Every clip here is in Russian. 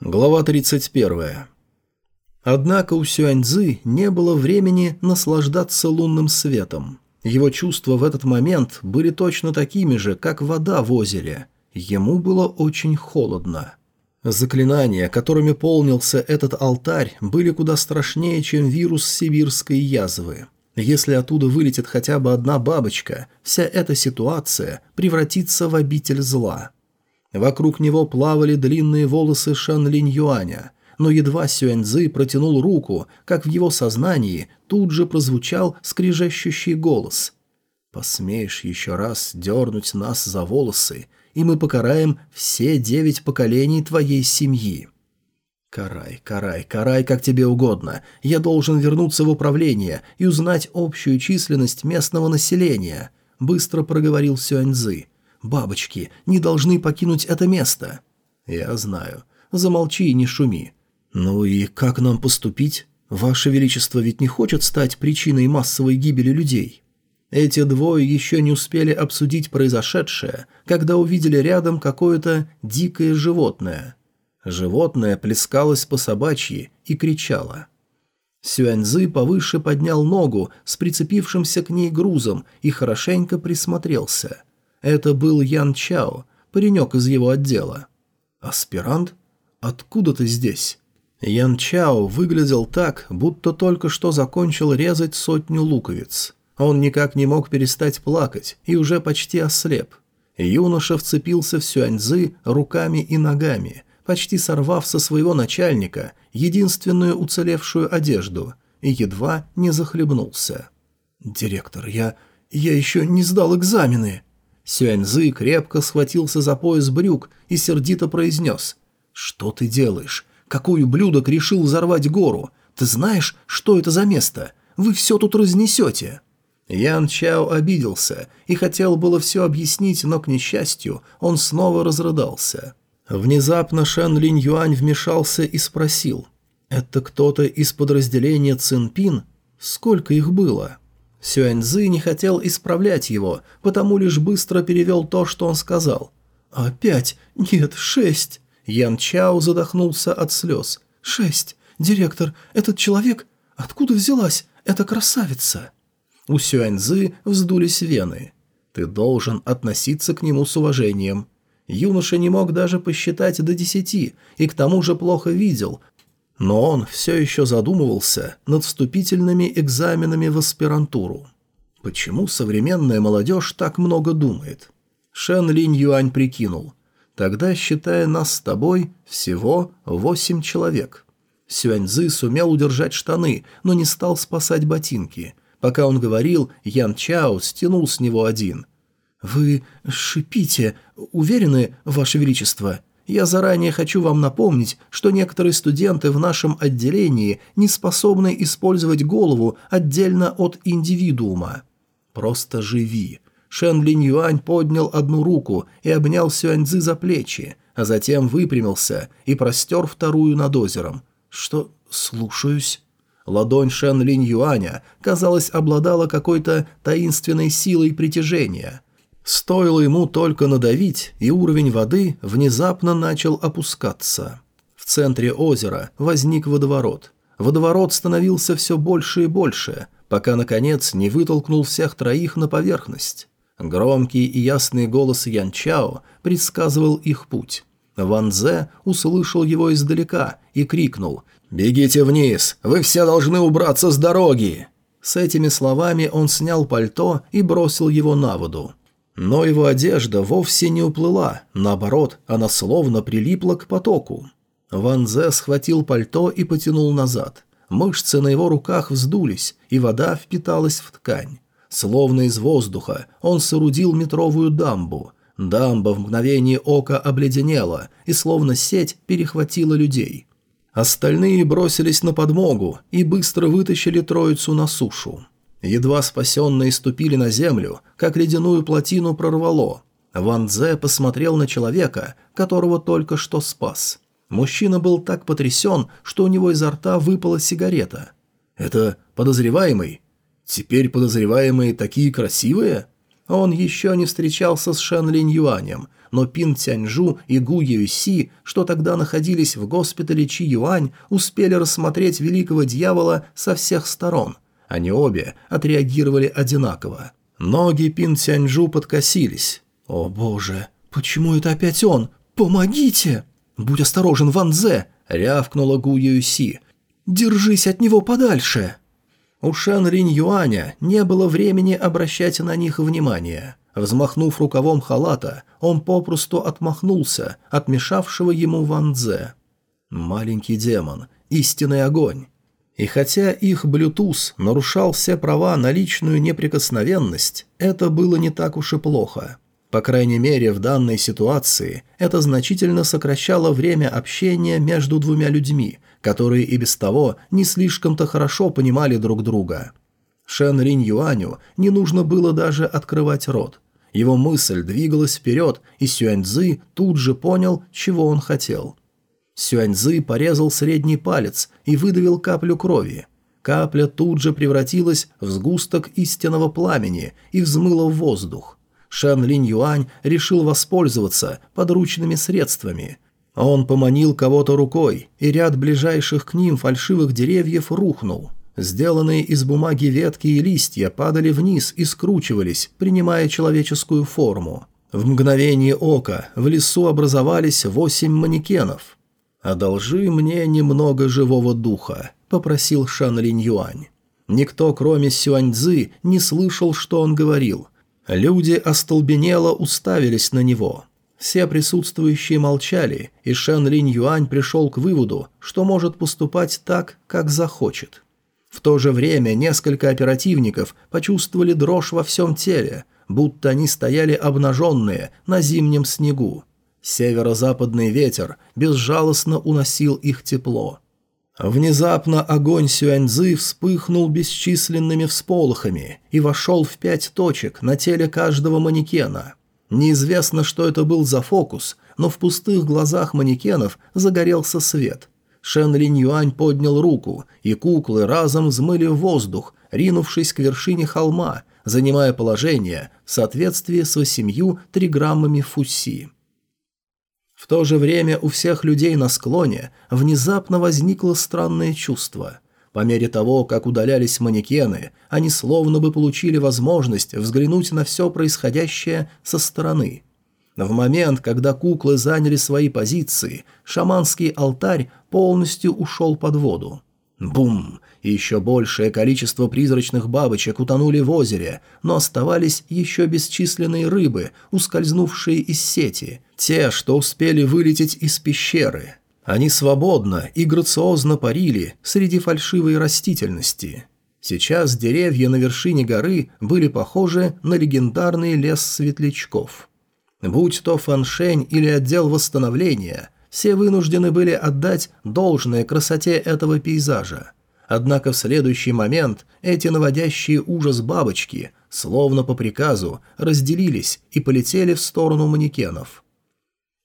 Глава 31. Однако у Сюаньзы не было времени наслаждаться лунным светом. Его чувства в этот момент были точно такими же, как вода в озере. Ему было очень холодно. Заклинания, которыми полнился этот алтарь, были куда страшнее, чем вирус сибирской язвы. Если оттуда вылетит хотя бы одна бабочка, вся эта ситуация превратится в обитель зла – Вокруг него плавали длинные волосы Шан Линь Юаня, но едва Сюэнь Цзы протянул руку, как в его сознании тут же прозвучал скрижащущий голос. «Посмеешь еще раз дернуть нас за волосы, и мы покараем все девять поколений твоей семьи». «Карай, карай, карай, как тебе угодно. Я должен вернуться в управление и узнать общую численность местного населения», — быстро проговорил Сюаньзы. Бабочки не должны покинуть это место. Я знаю. Замолчи и не шуми. Ну и как нам поступить? Ваше Величество ведь не хочет стать причиной массовой гибели людей. Эти двое еще не успели обсудить произошедшее, когда увидели рядом какое-то дикое животное. Животное плескалось по собачьи и кричало. Сюаньзы повыше поднял ногу с прицепившимся к ней грузом и хорошенько присмотрелся. Это был Ян Чао, паренек из его отдела. «Аспирант? Откуда ты здесь?» Ян Чао выглядел так, будто только что закончил резать сотню луковиц. Он никак не мог перестать плакать и уже почти ослеп. Юноша вцепился в Сюаньзы руками и ногами, почти сорвав со своего начальника единственную уцелевшую одежду, и едва не захлебнулся. «Директор, я... я еще не сдал экзамены!» Сюаньзы крепко схватился за пояс брюк и сердито произнес. «Что ты делаешь? Какой ублюдок решил взорвать гору? Ты знаешь, что это за место? Вы все тут разнесете!» Ян Чао обиделся и хотел было все объяснить, но, к несчастью, он снова разрыдался. Внезапно Шэн Линь Юань вмешался и спросил. «Это кто-то из подразделения Цинпин? Сколько их было?» Сюэньзы не хотел исправлять его, потому лишь быстро перевел то, что он сказал. Опять? Нет, шесть!» Ян Чао задохнулся от слез. «Шесть! Директор, этот человек... Откуда взялась эта красавица?» У Сюэньзы вздулись вены. «Ты должен относиться к нему с уважением». Юноша не мог даже посчитать до десяти и к тому же плохо видел, но он все еще задумывался над вступительными экзаменами в аспирантуру. Почему современная молодежь так много думает? Шен Линь Юань прикинул. Тогда, считая нас с тобой, всего восемь человек. Сюаньзы сумел удержать штаны, но не стал спасать ботинки. Пока он говорил, Ян Чао стянул с него один. «Вы шипите, уверены, Ваше Величество?» Я заранее хочу вам напомнить, что некоторые студенты в нашем отделении не способны использовать голову отдельно от индивидуума. Просто живи». Шен Линь Юань поднял одну руку и обнял Сюаньзы за плечи, а затем выпрямился и простер вторую над озером. «Что? Слушаюсь». Ладонь Шен Линь Юаня, казалось, обладала какой-то таинственной силой притяжения – Стоило ему только надавить, и уровень воды внезапно начал опускаться. В центре озера возник водоворот. Водоворот становился все больше и больше, пока, наконец, не вытолкнул всех троих на поверхность. Громкий и ясный голос Ян Чао предсказывал их путь. Ван Зе услышал его издалека и крикнул «Бегите вниз! Вы все должны убраться с дороги!» С этими словами он снял пальто и бросил его на воду. Но его одежда вовсе не уплыла, наоборот, она словно прилипла к потоку. Ван Зе схватил пальто и потянул назад. Мышцы на его руках вздулись, и вода впиталась в ткань. Словно из воздуха он соорудил метровую дамбу. Дамба в мгновение ока обледенела и словно сеть перехватила людей. Остальные бросились на подмогу и быстро вытащили троицу на сушу. Едва спасенные ступили на землю, как ледяную плотину прорвало. Ван Дзе посмотрел на человека, которого только что спас. Мужчина был так потрясен, что у него изо рта выпала сигарета. «Это подозреваемый? Теперь подозреваемые такие красивые?» Он еще не встречался с Шен Линь Юанем, но Пин Тяньжу и Гу Юйси, что тогда находились в госпитале Чи Юань, успели рассмотреть великого дьявола со всех сторон. Они обе отреагировали одинаково. Ноги Пин Цяньжу подкосились. «О боже, почему это опять он? Помогите!» «Будь осторожен, Ван Зе!» – рявкнула Гу Юси. «Держись от него подальше!» У Шан Ринь Юаня не было времени обращать на них внимание. Взмахнув рукавом халата, он попросту отмахнулся от мешавшего ему Ван Дзе. «Маленький демон, истинный огонь!» И хотя их Bluetooth нарушал все права на личную неприкосновенность, это было не так уж и плохо. По крайней мере, в данной ситуации это значительно сокращало время общения между двумя людьми, которые и без того не слишком-то хорошо понимали друг друга. Шен Ринь Юаню не нужно было даже открывать рот. Его мысль двигалась вперед, и Сюань Цзы тут же понял, чего он хотел. Сюаньзы порезал средний палец и выдавил каплю крови. Капля тут же превратилась в сгусток истинного пламени и взмыла в воздух. Шан Линь Юань решил воспользоваться подручными средствами. Он поманил кого-то рукой, и ряд ближайших к ним фальшивых деревьев рухнул. Сделанные из бумаги ветки и листья падали вниз и скручивались, принимая человеческую форму. В мгновение ока в лесу образовались восемь манекенов – «Одолжи мне немного живого духа», – попросил Шан Линь Юань. Никто, кроме Сюаньцзы, не слышал, что он говорил. Люди остолбенело уставились на него. Все присутствующие молчали, и Шан Линь Юань пришел к выводу, что может поступать так, как захочет. В то же время несколько оперативников почувствовали дрожь во всем теле, будто они стояли обнаженные на зимнем снегу. Северо-западный ветер безжалостно уносил их тепло. Внезапно огонь Сюаньзы вспыхнул бесчисленными всполохами и вошел в пять точек на теле каждого манекена. Неизвестно, что это был за фокус, но в пустых глазах манекенов загорелся свет. Шен Линь Юань поднял руку, и куклы разом взмыли в воздух, ринувшись к вершине холма, занимая положение в соответствии с восемью триграммами фуси. В то же время у всех людей на склоне внезапно возникло странное чувство. По мере того, как удалялись манекены, они словно бы получили возможность взглянуть на все происходящее со стороны. В момент, когда куклы заняли свои позиции, шаманский алтарь полностью ушел под воду. Бум! и еще большее количество призрачных бабочек утонули в озере, но оставались еще бесчисленные рыбы, ускользнувшие из сети, те, что успели вылететь из пещеры. Они свободно и грациозно парили среди фальшивой растительности. Сейчас деревья на вершине горы были похожи на легендарный лес светлячков. Будь то фаншень или отдел восстановления, все вынуждены были отдать должное красоте этого пейзажа – Однако в следующий момент эти наводящие ужас бабочки, словно по приказу, разделились и полетели в сторону манекенов.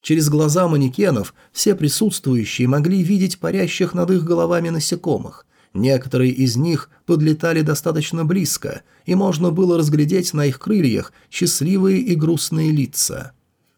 Через глаза манекенов все присутствующие могли видеть парящих над их головами насекомых. Некоторые из них подлетали достаточно близко, и можно было разглядеть на их крыльях счастливые и грустные лица.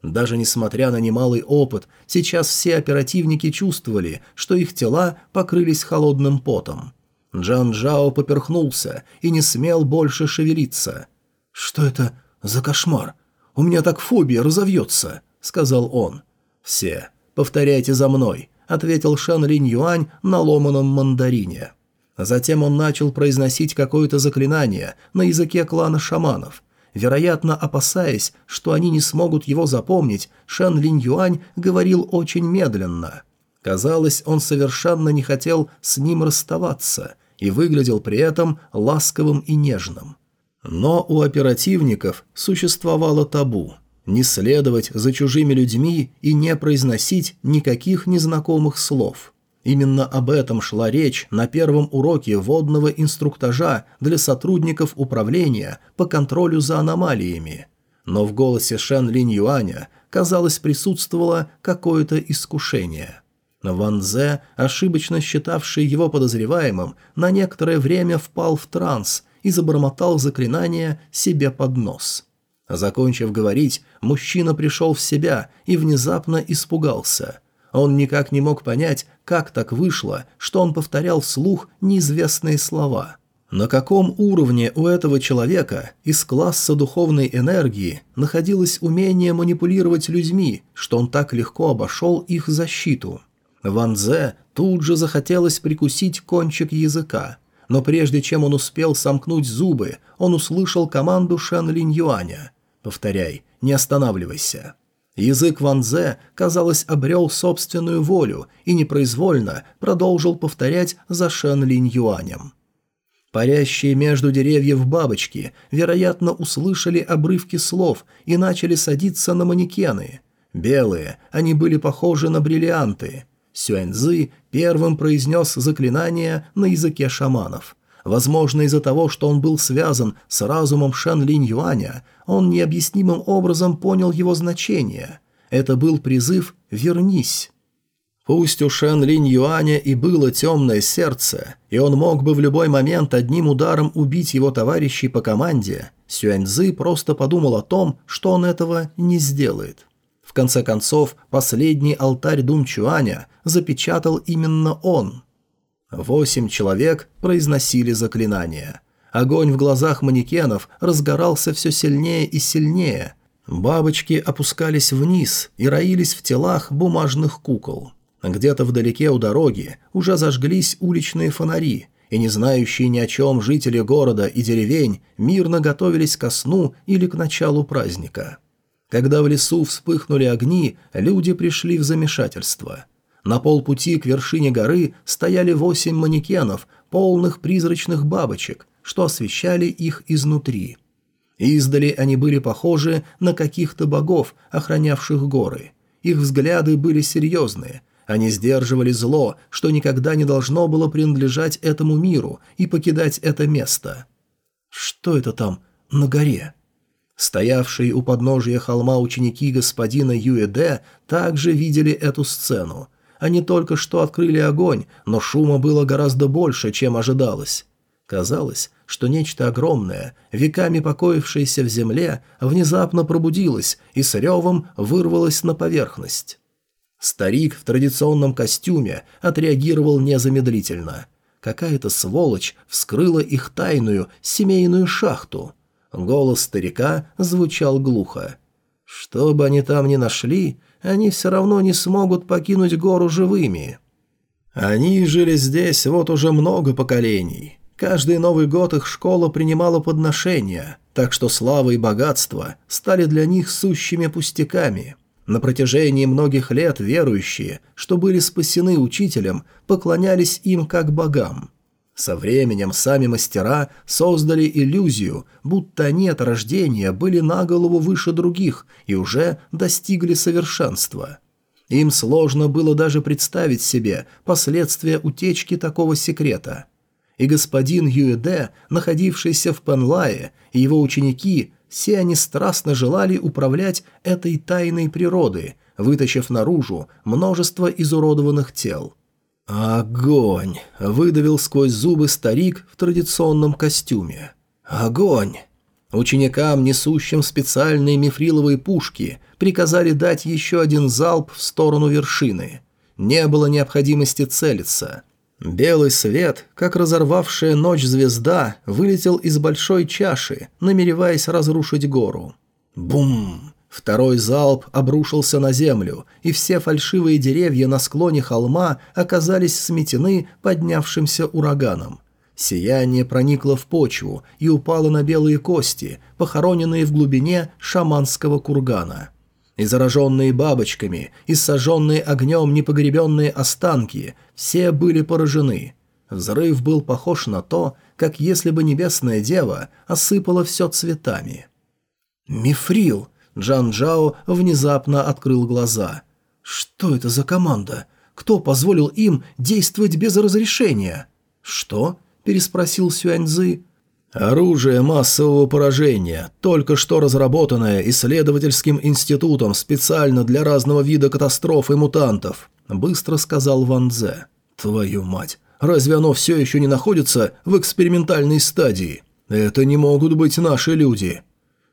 Даже несмотря на немалый опыт, сейчас все оперативники чувствовали, что их тела покрылись холодным потом – Джан Джао поперхнулся и не смел больше шевелиться. «Что это за кошмар? У меня так фобия разовьется», — сказал он. «Все, повторяйте за мной», — ответил Шан Линь Юань на ломаном мандарине. Затем он начал произносить какое-то заклинание на языке клана шаманов. Вероятно, опасаясь, что они не смогут его запомнить, Шан Линь Юань говорил очень медленно — Казалось, он совершенно не хотел с ним расставаться и выглядел при этом ласковым и нежным. Но у оперативников существовало табу – не следовать за чужими людьми и не произносить никаких незнакомых слов. Именно об этом шла речь на первом уроке водного инструктажа для сотрудников управления по контролю за аномалиями. Но в голосе Шен Линь Юаня, казалось, присутствовало какое-то искушение – Ван Зе, ошибочно считавший его подозреваемым, на некоторое время впал в транс и забормотал заклинание себе под нос. Закончив говорить, мужчина пришел в себя и внезапно испугался. Он никак не мог понять, как так вышло, что он повторял вслух неизвестные слова. На каком уровне у этого человека из класса духовной энергии находилось умение манипулировать людьми, что он так легко обошел их защиту – Ван Зе тут же захотелось прикусить кончик языка, но прежде чем он успел сомкнуть зубы, он услышал команду Шен Линь Юаня. «Повторяй, не останавливайся». Язык Ван Зе, казалось, обрел собственную волю и непроизвольно продолжил повторять за Шен Линь Юанем. Парящие между деревьев бабочки, вероятно, услышали обрывки слов и начали садиться на манекены. Белые, они были похожи на бриллианты – Сюэньзы первым произнес заклинание на языке шаманов. Возможно, из-за того, что он был связан с разумом Шан Линь Юаня, он необъяснимым образом понял его значение. Это был призыв «Вернись». Пусть у Шен Линь Юаня и было темное сердце, и он мог бы в любой момент одним ударом убить его товарищей по команде, Сюэньзы просто подумал о том, что он этого не сделает. В конце концов, последний алтарь Дунчуаня запечатал именно он. Восемь человек произносили заклинания. Огонь в глазах манекенов разгорался все сильнее и сильнее. Бабочки опускались вниз и роились в телах бумажных кукол. Где-то вдалеке у дороги уже зажглись уличные фонари, и не знающие ни о чем жители города и деревень мирно готовились ко сну или к началу праздника. Когда в лесу вспыхнули огни, люди пришли в замешательство. На полпути к вершине горы стояли восемь манекенов, полных призрачных бабочек, что освещали их изнутри. Издали они были похожи на каких-то богов, охранявших горы. Их взгляды были серьезные. Они сдерживали зло, что никогда не должно было принадлежать этому миру и покидать это место. «Что это там на горе?» Стоявшие у подножия холма ученики господина Юэде также видели эту сцену. Они только что открыли огонь, но шума было гораздо больше, чем ожидалось. Казалось, что нечто огромное, веками покоившееся в земле, внезапно пробудилось и с ревом вырвалось на поверхность. Старик в традиционном костюме отреагировал незамедлительно. Какая-то сволочь вскрыла их тайную семейную шахту – Голос старика звучал глухо. «Что бы они там ни нашли, они все равно не смогут покинуть гору живыми». Они жили здесь вот уже много поколений. Каждый Новый год их школа принимала подношения, так что слава и богатство стали для них сущими пустяками. На протяжении многих лет верующие, что были спасены учителем, поклонялись им как богам. Со временем сами мастера создали иллюзию, будто они от рождения были на голову выше других и уже достигли совершенства. Им сложно было даже представить себе последствия утечки такого секрета. И господин Юэде, находившийся в Пенлае, и его ученики, все они страстно желали управлять этой тайной природы, вытащив наружу множество изуродованных тел – «Огонь!» – выдавил сквозь зубы старик в традиционном костюме. «Огонь!» Ученикам, несущим специальные мифриловые пушки, приказали дать еще один залп в сторону вершины. Не было необходимости целиться. Белый свет, как разорвавшая ночь звезда, вылетел из большой чаши, намереваясь разрушить гору. Бум! Второй залп обрушился на землю, и все фальшивые деревья на склоне холма оказались сметены поднявшимся ураганом. Сияние проникло в почву и упало на белые кости, похороненные в глубине шаманского кургана. И зараженные бабочками, и сожженные огнем непогребенные останки – все были поражены. Взрыв был похож на то, как если бы небесная дева осыпала все цветами. «Мифрил!» Джан Джао внезапно открыл глаза. «Что это за команда? Кто позволил им действовать без разрешения?» «Что?» – переспросил Сюаньзы. «Оружие массового поражения, только что разработанное исследовательским институтом специально для разного вида катастроф и мутантов», – быстро сказал Ван Дзе. «Твою мать! Разве оно все еще не находится в экспериментальной стадии? Это не могут быть наши люди!»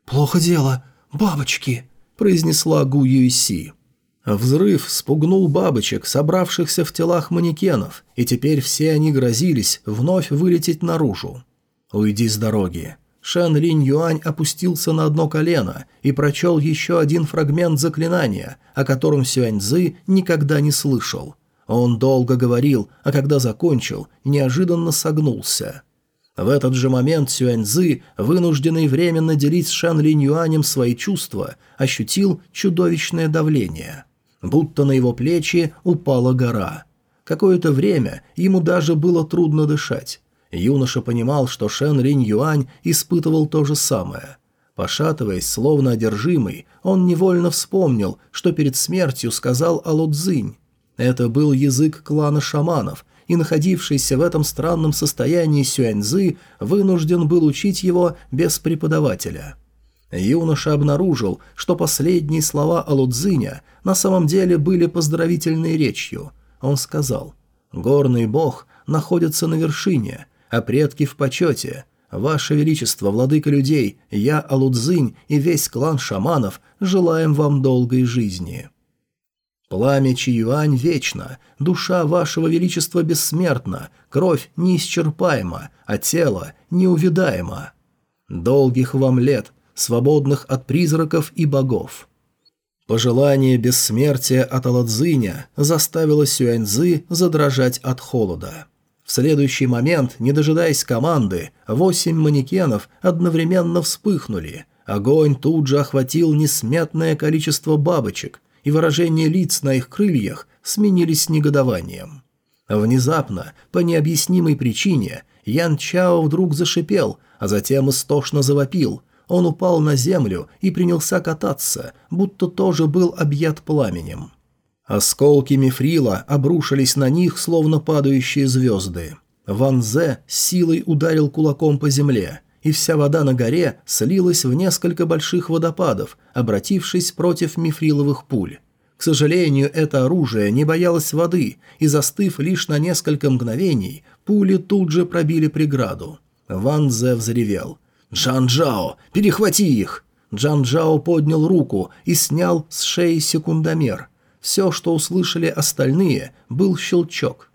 «Плохо дело. «Бабочки!» – произнесла Гу Юйси. Взрыв спугнул бабочек, собравшихся в телах манекенов, и теперь все они грозились вновь вылететь наружу. «Уйди с дороги!» Шэн Линь Юань опустился на одно колено и прочел еще один фрагмент заклинания, о котором Сюань Цзы никогда не слышал. Он долго говорил, а когда закончил, неожиданно согнулся. В этот же момент Сюаньзы, вынужденный временно делить с Шан Линь Юанем свои чувства, ощутил чудовищное давление. Будто на его плечи упала гора. Какое-то время ему даже было трудно дышать. Юноша понимал, что Шен Линь Юань испытывал то же самое. Пошатываясь, словно одержимый, он невольно вспомнил, что перед смертью сказал Алодзинь. Это был язык клана шаманов, и находившийся в этом странном состоянии Сюаньзы вынужден был учить его без преподавателя. Юноша обнаружил, что последние слова Алудзиня на самом деле были поздравительной речью. Он сказал «Горный бог находится на вершине, а предки в почете. Ваше Величество, владыка людей, я, Алудзинь и весь клан шаманов желаем вам долгой жизни». Пламя Чиюань вечно, душа вашего величества бессмертна, кровь неисчерпаема, а тело неувидаемо. Долгих вам лет, свободных от призраков и богов». Пожелание бессмертия от Аладзиня заставило Сюаньзы задрожать от холода. В следующий момент, не дожидаясь команды, восемь манекенов одновременно вспыхнули. Огонь тут же охватил несметное количество бабочек, и выражения лиц на их крыльях сменились негодованием. Внезапно, по необъяснимой причине, Ян Чао вдруг зашипел, а затем истошно завопил. Он упал на землю и принялся кататься, будто тоже был объят пламенем. Осколки мифрила обрушились на них, словно падающие звезды. Ван Зе силой ударил кулаком по земле и вся вода на горе слилась в несколько больших водопадов, обратившись против мифриловых пуль. К сожалению, это оружие не боялось воды, и застыв лишь на несколько мгновений, пули тут же пробили преграду. Ван Зе взревел. «Джан Джао, перехвати их!» Джан Джао поднял руку и снял с шеи секундомер. Все, что услышали остальные, был щелчок –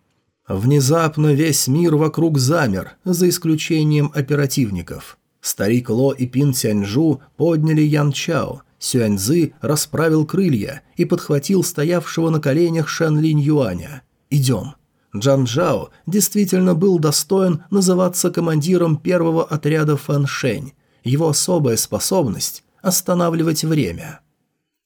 Внезапно весь мир вокруг замер, за исключением оперативников. Старик Ло и Пин Тяньжу подняли Ян Чао, Сюаньзы расправил крылья и подхватил стоявшего на коленях Шэн Линь Юаня. «Идем». Джан Джао действительно был достоин называться командиром первого отряда Фэн Шэнь. Его особая способность – останавливать время.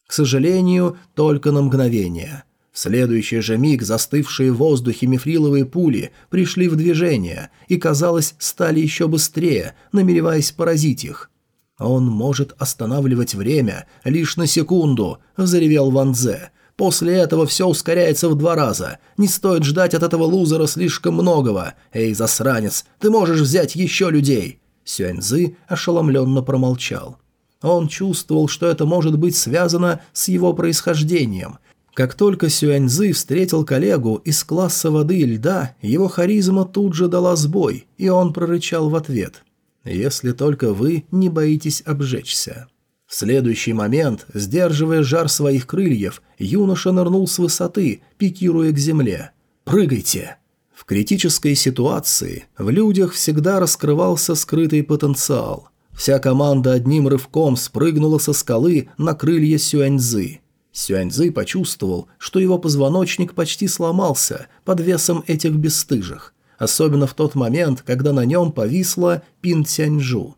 К сожалению, только на мгновение – в следующий же миг застывшие в воздухе мифриловые пули пришли в движение и, казалось, стали еще быстрее, намереваясь поразить их. «Он может останавливать время лишь на секунду», – взревел Ван Дзе. «После этого все ускоряется в два раза. Не стоит ждать от этого лузера слишком многого. Эй, засранец, ты можешь взять еще людей!» Сюэнь Сюэньзы ошеломленно промолчал. Он чувствовал, что это может быть связано с его происхождением, как только Сюаньзы встретил коллегу из класса воды и льда, его харизма тут же дала сбой, и он прорычал в ответ «Если только вы не боитесь обжечься». В следующий момент, сдерживая жар своих крыльев, юноша нырнул с высоты, пикируя к земле. «Прыгайте!» В критической ситуации в людях всегда раскрывался скрытый потенциал. Вся команда одним рывком спрыгнула со скалы на крылья Сюаньзы – Сюаньзы почувствовал, что его позвоночник почти сломался под весом этих бесстыжих, особенно в тот момент, когда на нем повисла Пин Тяньжу.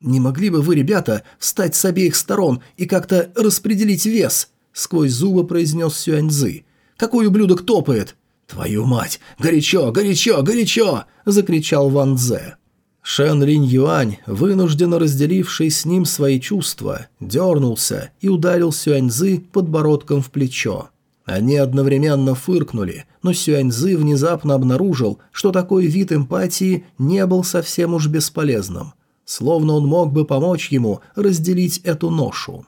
«Не могли бы вы, ребята, встать с обеих сторон и как-то распределить вес?» — сквозь зубы произнес Сюаньзы. «Какой ублюдок топает?» «Твою мать! Горячо, горячо, горячо!» — закричал Ван Дзе. Шэн Ринь Юань, вынужденно разделивший с ним свои чувства, дернулся и ударил Сюаньзы подбородком в плечо. Они одновременно фыркнули, но Сюаньзы внезапно обнаружил, что такой вид эмпатии не был совсем уж бесполезным, словно он мог бы помочь ему разделить эту ношу.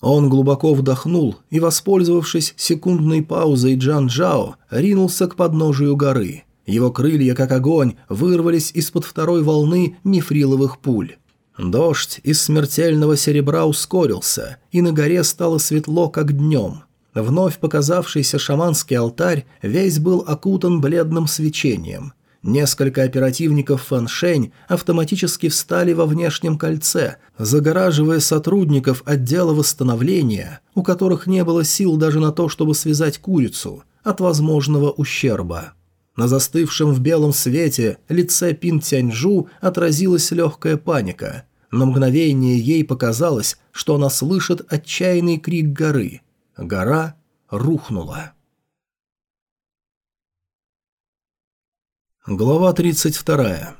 Он глубоко вдохнул и, воспользовавшись секундной паузой Джан Джао, ринулся к подножию горы – его крылья, как огонь, вырвались из-под второй волны мифриловых пуль. Дождь из смертельного серебра ускорился, и на горе стало светло, как днем. Вновь показавшийся шаманский алтарь весь был окутан бледным свечением. Несколько оперативников Фэншень автоматически встали во внешнем кольце, загораживая сотрудников отдела восстановления, у которых не было сил даже на то, чтобы связать курицу, от возможного ущерба. На застывшем в белом свете лице Пин Тяньжу отразилась легкая паника. На мгновение ей показалось, что она слышит отчаянный крик горы. Гора рухнула. Глава 32.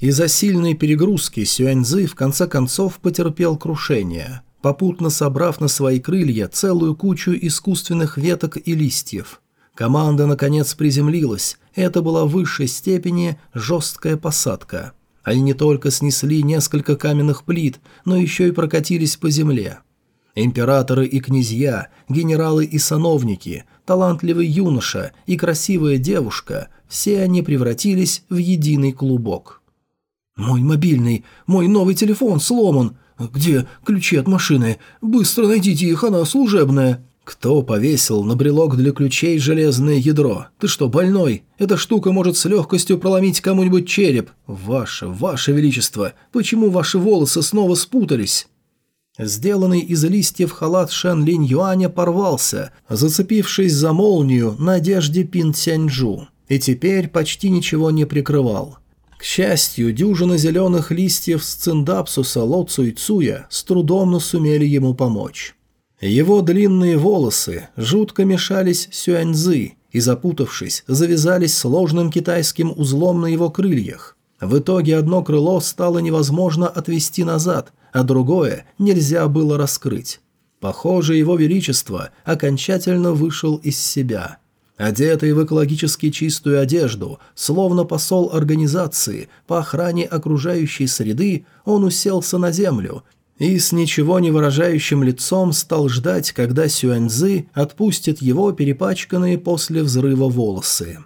Из-за сильной перегрузки Сюаньзы в конце концов потерпел крушение, попутно собрав на свои крылья целую кучу искусственных веток и листьев – Команда, наконец, приземлилась. Это была в высшей степени жесткая посадка. Они не только снесли несколько каменных плит, но еще и прокатились по земле. Императоры и князья, генералы и сановники, талантливый юноша и красивая девушка – все они превратились в единый клубок. «Мой мобильный, мой новый телефон сломан. Где ключи от машины? Быстро найдите их, она служебная». «Кто повесил на брелок для ключей железное ядро? Ты что, больной? Эта штука может с легкостью проломить кому-нибудь череп. Ваше, ваше величество, почему ваши волосы снова спутались?» Сделанный из листьев халат Шен Линь Юаня порвался, зацепившись за молнию на одежде Пин Цяньжу, и теперь почти ничего не прикрывал. К счастью, дюжина зеленых листьев с циндапсуса Ло Цуйцуя с трудом сумели ему помочь. Его длинные волосы жутко мешались сюаньзы и, запутавшись, завязались сложным китайским узлом на его крыльях. В итоге одно крыло стало невозможно отвести назад, а другое нельзя было раскрыть. Похоже, его величество окончательно вышел из себя. Одетый в экологически чистую одежду, словно посол организации по охране окружающей среды, он уселся на землю и с ничего не выражающим лицом стал ждать, когда Сюаньзы отпустит его перепачканные после взрыва волосы.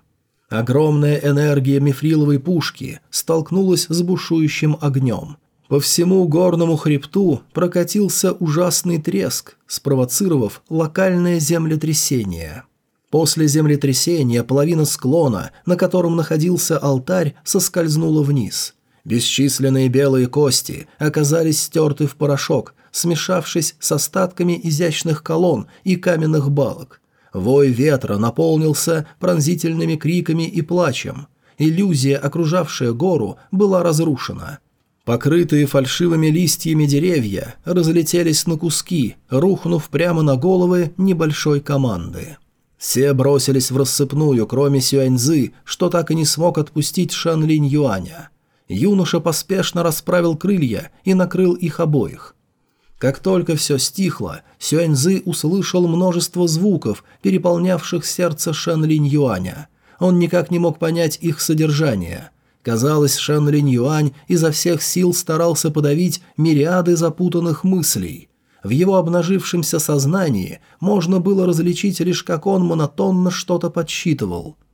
Огромная энергия мифриловой пушки столкнулась с бушующим огнем. По всему горному хребту прокатился ужасный треск, спровоцировав локальное землетрясение. После землетрясения половина склона, на котором находился алтарь, соскользнула вниз – Бесчисленные белые кости оказались стерты в порошок, смешавшись с остатками изящных колонн и каменных балок. Вой ветра наполнился пронзительными криками и плачем. Иллюзия, окружавшая гору, была разрушена. Покрытые фальшивыми листьями деревья разлетелись на куски, рухнув прямо на головы небольшой команды. Все бросились в рассыпную, кроме Сюаньзы, что так и не смог отпустить Шан Линь Юаня. Юноша поспешно расправил крылья и накрыл их обоих. Как только все стихло, Сюаньзы услышал множество звуков, переполнявших сердце Шэн Линь Юаня. Он никак не мог понять их содержание. Казалось, Шэн Линь Юань изо всех сил старался подавить мириады запутанных мыслей – в его обнажившемся сознании можно было различить лишь, как он монотонно что-то подсчитывал –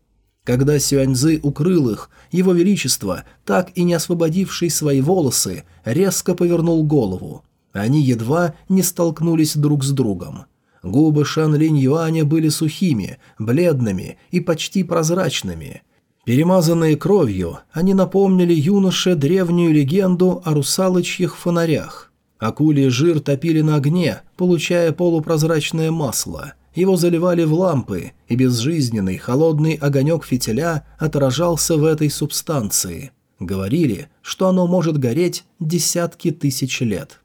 когда Сюаньзы укрыл их, его величество, так и не освободивший свои волосы, резко повернул голову. Они едва не столкнулись друг с другом. Губы Шан Линь Юаня были сухими, бледными и почти прозрачными. Перемазанные кровью, они напомнили юноше древнюю легенду о русалочьих фонарях. Акулий жир топили на огне, получая полупрозрачное масло. Его заливали в лампы, и безжизненный холодный огонек фитиля отражался в этой субстанции. Говорили, что оно может гореть десятки тысяч лет.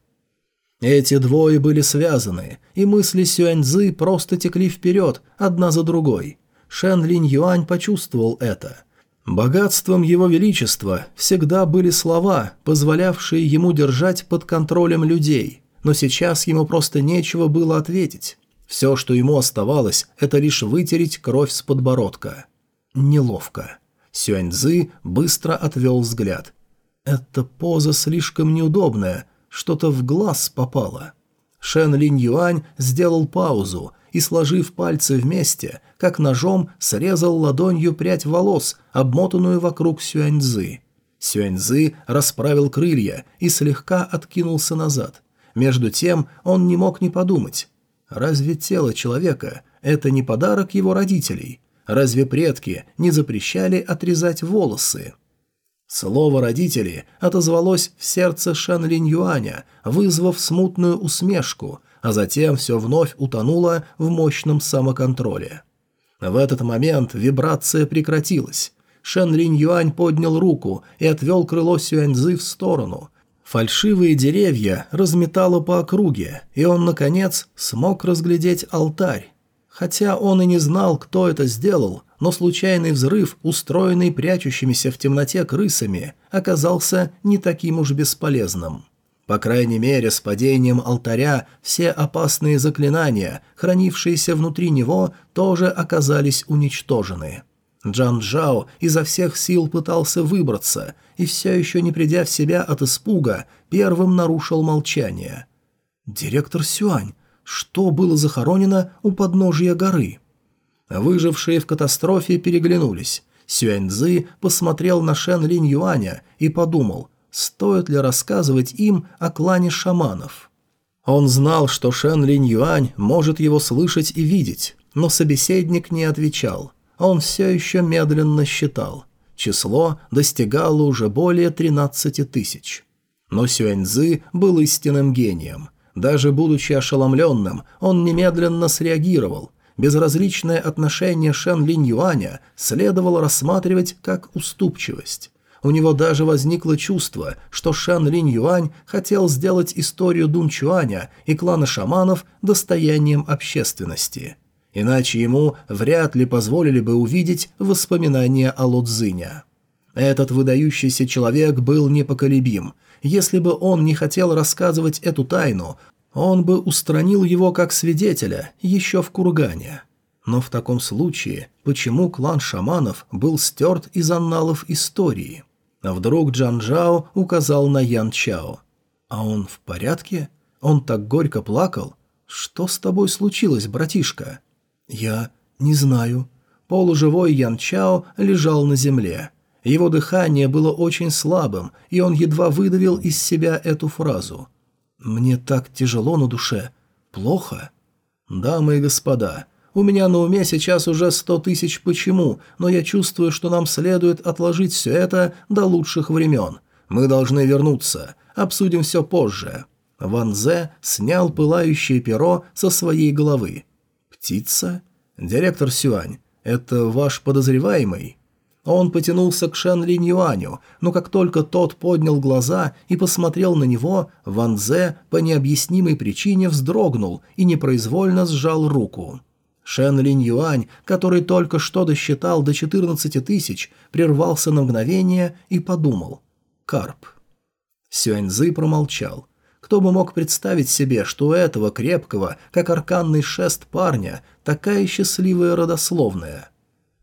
Эти двое были связаны, и мысли Сюэньзы просто текли вперед, одна за другой. Шен Линь Юань почувствовал это. Богатством его величества всегда были слова, позволявшие ему держать под контролем людей, но сейчас ему просто нечего было ответить. Все, что ему оставалось, это лишь вытереть кровь с подбородка. Неловко. Сюаньзы быстро отвел взгляд. «Эта поза слишком неудобная, что-то в глаз попало». Шен Линь Юань сделал паузу и, сложив пальцы вместе, как ножом срезал ладонью прядь волос, обмотанную вокруг Сюаньзы. Сюаньзы расправил крылья и слегка откинулся назад. Между тем он не мог не подумать. Разве тело человека – это не подарок его родителей? Разве предки не запрещали отрезать волосы? Слово «родители» отозвалось в сердце Шан Линь Юаня, вызвав смутную усмешку, а затем все вновь утонуло в мощном самоконтроле. В этот момент вибрация прекратилась. Шен Линь Юань поднял руку и отвел крыло Сюаньзы в сторону, Фальшивые деревья разметало по округе, и он, наконец, смог разглядеть алтарь. Хотя он и не знал, кто это сделал, но случайный взрыв, устроенный прячущимися в темноте крысами, оказался не таким уж бесполезным. По крайней мере, с падением алтаря все опасные заклинания, хранившиеся внутри него, тоже оказались уничтожены. Джан Джао изо всех сил пытался выбраться, и все еще не придя в себя от испуга, первым нарушил молчание. «Директор Сюань, что было захоронено у подножия горы?» Выжившие в катастрофе переглянулись. Сюань Цзы посмотрел на Шен Линь Юаня и подумал, стоит ли рассказывать им о клане шаманов. Он знал, что Шен Линь Юань может его слышать и видеть, но собеседник не отвечал он все еще медленно считал. Число достигало уже более 13 тысяч. Но Сюэньзы был истинным гением. Даже будучи ошеломленным, он немедленно среагировал. Безразличное отношение Шен Линь Юаня следовало рассматривать как уступчивость. У него даже возникло чувство, что Шан Линь Юань хотел сделать историю Дун Чуаня и клана шаманов достоянием общественности – иначе ему вряд ли позволили бы увидеть воспоминания о Лодзиня. Этот выдающийся человек был непоколебим. Если бы он не хотел рассказывать эту тайну, он бы устранил его как свидетеля еще в Кургане. Но в таком случае, почему клан шаманов был стерт из анналов истории? Вдруг Джан Джао указал на Ян Чао. «А он в порядке? Он так горько плакал? Что с тобой случилось, братишка?» «Я не знаю». Полуживой Ян Чао лежал на земле. Его дыхание было очень слабым, и он едва выдавил из себя эту фразу. «Мне так тяжело на душе. Плохо?» «Дамы и господа, у меня на уме сейчас уже сто тысяч почему, но я чувствую, что нам следует отложить все это до лучших времен. Мы должны вернуться. Обсудим все позже». Ван Зе снял пылающее перо со своей головы. «Птица? Директор Сюань, это ваш подозреваемый?» Он потянулся к Шен Линь Юаню, но как только тот поднял глаза и посмотрел на него, Ван Зе по необъяснимой причине вздрогнул и непроизвольно сжал руку. Шен Линь Юань, который только что досчитал до 14 тысяч, прервался на мгновение и подумал. «Карп». Сюань Сюаньзы промолчал. Кто бы мог представить себе, что у этого крепкого, как арканный шест парня, такая счастливая родословная?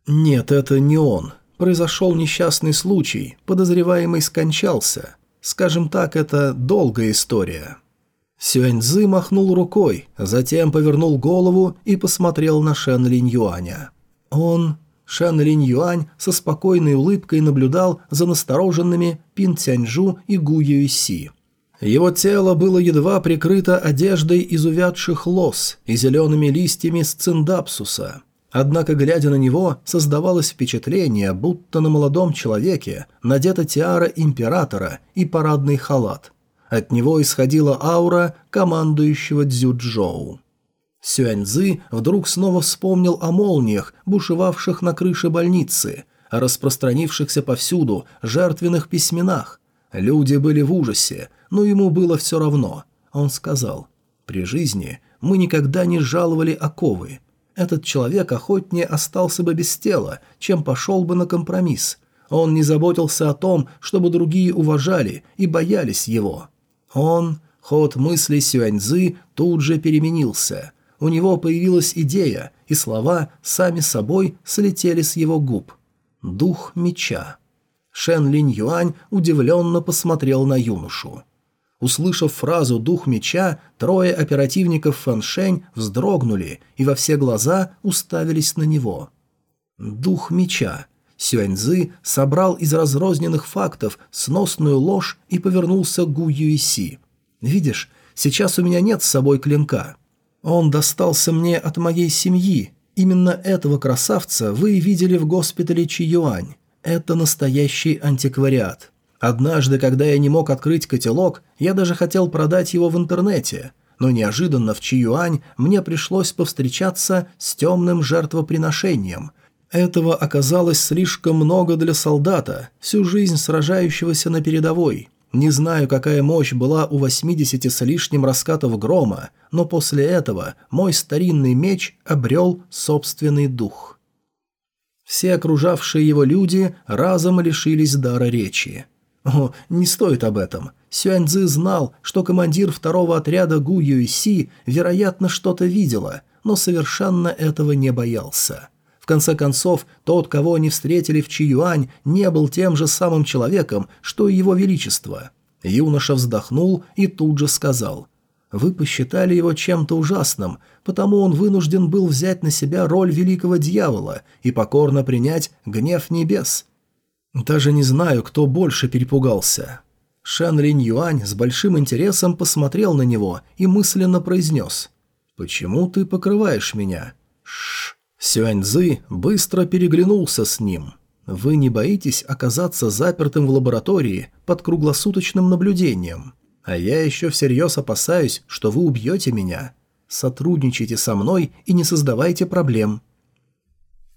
Нет, это не он. Произошел несчастный случай, подозреваемый скончался. Скажем так, это долгая история. Сюаньзы махнул рукой, затем повернул голову и посмотрел на Шен Линь Юаня. Он... Шен Линь Юань со спокойной улыбкой наблюдал за настороженными Пин Цяньжу и Гу Юйси. Си. Его тело было едва прикрыто одеждой из увядших лос и зелеными листьями сциндапсуса. Однако, глядя на него, создавалось впечатление, будто на молодом человеке надета тиара императора и парадный халат. От него исходила аура командующего Дзюджоу. Сюаньзы вдруг снова вспомнил о молниях, бушевавших на крыше больницы, о распространившихся повсюду жертвенных письменах. Люди были в ужасе, но ему было все равно. Он сказал, «При жизни мы никогда не жаловали оковы. Этот человек охотнее остался бы без тела, чем пошел бы на компромисс. Он не заботился о том, чтобы другие уважали и боялись его. Он...» Ход мысли Сюаньзы тут же переменился. У него появилась идея, и слова сами собой слетели с его губ. «Дух меча». Шен Линь Юань удивленно посмотрел на юношу. Услышав фразу «дух меча», трое оперативников Фэншень вздрогнули и во все глаза уставились на него. «Дух меча». Сюаньзы собрал из разрозненных фактов сносную ложь и повернулся к Гу Юйси. «Видишь, сейчас у меня нет с собой клинка. Он достался мне от моей семьи. Именно этого красавца вы и видели в госпитале Чи Юань. Это настоящий антиквариат. Однажды, когда я не мог открыть котелок, я даже хотел продать его в интернете, но неожиданно в Чиюань мне пришлось повстречаться с темным жертвоприношением. Этого оказалось слишком много для солдата, всю жизнь сражающегося на передовой. Не знаю, какая мощь была у 80 с лишним раскатов грома, но после этого мой старинный меч обрел собственный дух. Все окружавшие его люди разом лишились дара речи. О, не стоит об этом. Сюаньзы знал, что командир второго отряда Гу Юйси, вероятно, что-то видела, но совершенно этого не боялся. В конце концов, тот, кого они встретили в Чиюань, не был тем же самым человеком, что и его величество. Юноша вздохнул и тут же сказал. «Вы посчитали его чем-то ужасным, потому он вынужден был взять на себя роль великого дьявола и покорно принять гнев небес». Даже не знаю, кто больше перепугался. Шан Линь Юань с большим интересом посмотрел на него и мысленно произнес «Почему ты покрываешь меня?» Шш. Сюань Цзы быстро переглянулся с ним. «Вы не боитесь оказаться запертым в лаборатории под круглосуточным наблюдением? А я еще всерьез опасаюсь, что вы убьете меня. Сотрудничайте со мной и не создавайте проблем».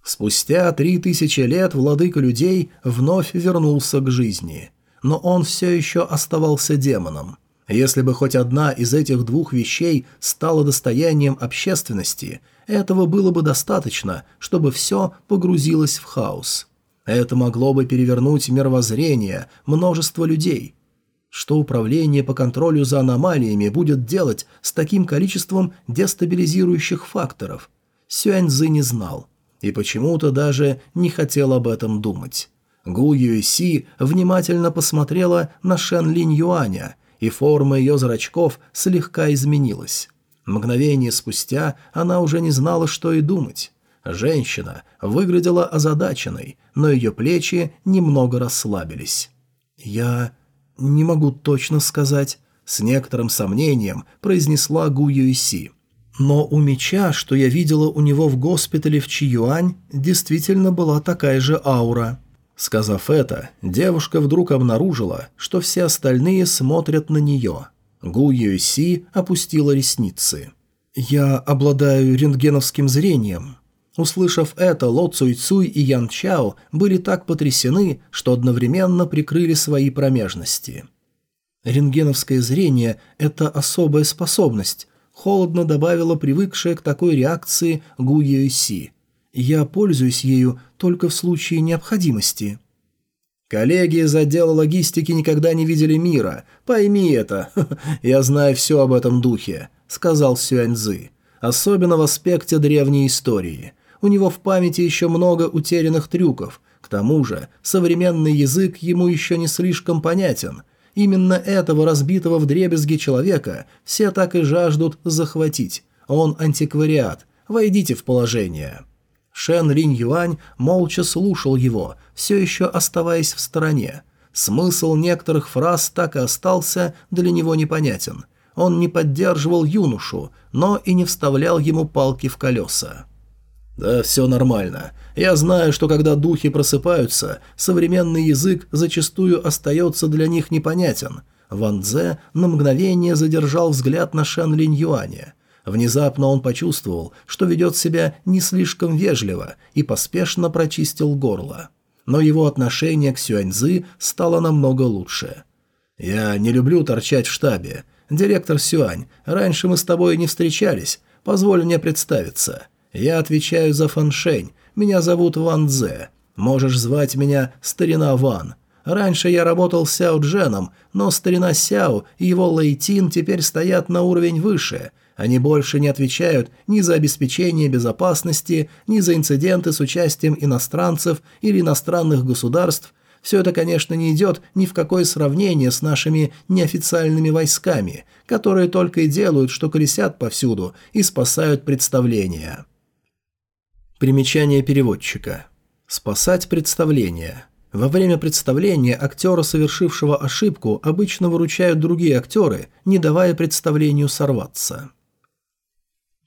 Спустя три тысячи лет владыка людей вновь вернулся к жизни, но он все еще оставался демоном. Если бы хоть одна из этих двух вещей стала достоянием общественности, этого было бы достаточно, чтобы все погрузилось в хаос. Это могло бы перевернуть мировоззрение множества людей. Что управление по контролю за аномалиями будет делать с таким количеством дестабилизирующих факторов? Сюаньзы не знал – и почему-то даже не хотел об этом думать. Гу Юэси внимательно посмотрела на Шен Линь Юаня, и форма ее зрачков слегка изменилась. Мгновение спустя она уже не знала, что и думать. Женщина выглядела озадаченной, но ее плечи немного расслабились. «Я не могу точно сказать», — с некоторым сомнением произнесла Гу Юэси. Но у меча, что я видела у него в госпитале в Чиюань, действительно была такая же аура. Сказав это, девушка вдруг обнаружила, что все остальные смотрят на нее. Гу Юйси опустила ресницы. «Я обладаю рентгеновским зрением». Услышав это, Ло Цуй Цуй и Ян Чао были так потрясены, что одновременно прикрыли свои промежности. Рентгеновское зрение – это особая способность, холодно добавила привыкшая к такой реакции Гу Си. «Я пользуюсь ею только в случае необходимости». «Коллеги из отдела логистики никогда не видели мира. Пойми это. Я знаю все об этом духе», — сказал Сюаньзы. «Особенно в аспекте древней истории. У него в памяти еще много утерянных трюков. К тому же современный язык ему еще не слишком понятен» Именно этого разбитого вдребезги человека все так и жаждут захватить. Он антиквариат. Войдите в положение». Шен Линь Юань молча слушал его, все еще оставаясь в стороне. Смысл некоторых фраз так и остался для него непонятен. Он не поддерживал юношу, но и не вставлял ему палки в колеса. «Да все нормально. Я знаю, что когда духи просыпаются, современный язык зачастую остается для них непонятен. Ван Дзе на мгновение задержал взгляд на Шэн Линь Юаня. Внезапно он почувствовал, что ведет себя не слишком вежливо и поспешно прочистил горло. Но его отношение к Сюань Сюаньзы стало намного лучше. «Я не люблю торчать в штабе. Директор Сюань, раньше мы с тобой не встречались. Позволь мне представиться. Я отвечаю за Фаншень, меня зовут Ван Дзе. Можешь звать меня Старина Ван. Раньше я работал с Сяо Дженом, но Старина Сяо и его Лейтин теперь стоят на уровень выше. Они больше не отвечают ни за обеспечение безопасности, ни за инциденты с участием иностранцев или иностранных государств. Все это, конечно, не идет ни в какое сравнение с нашими неофициальными войсками, которые только и делают, что колесят повсюду и спасают представления». Примечание переводчика. Спасать представление. Во время представления актера, совершившего ошибку, обычно выручают другие актеры, не давая представлению сорваться.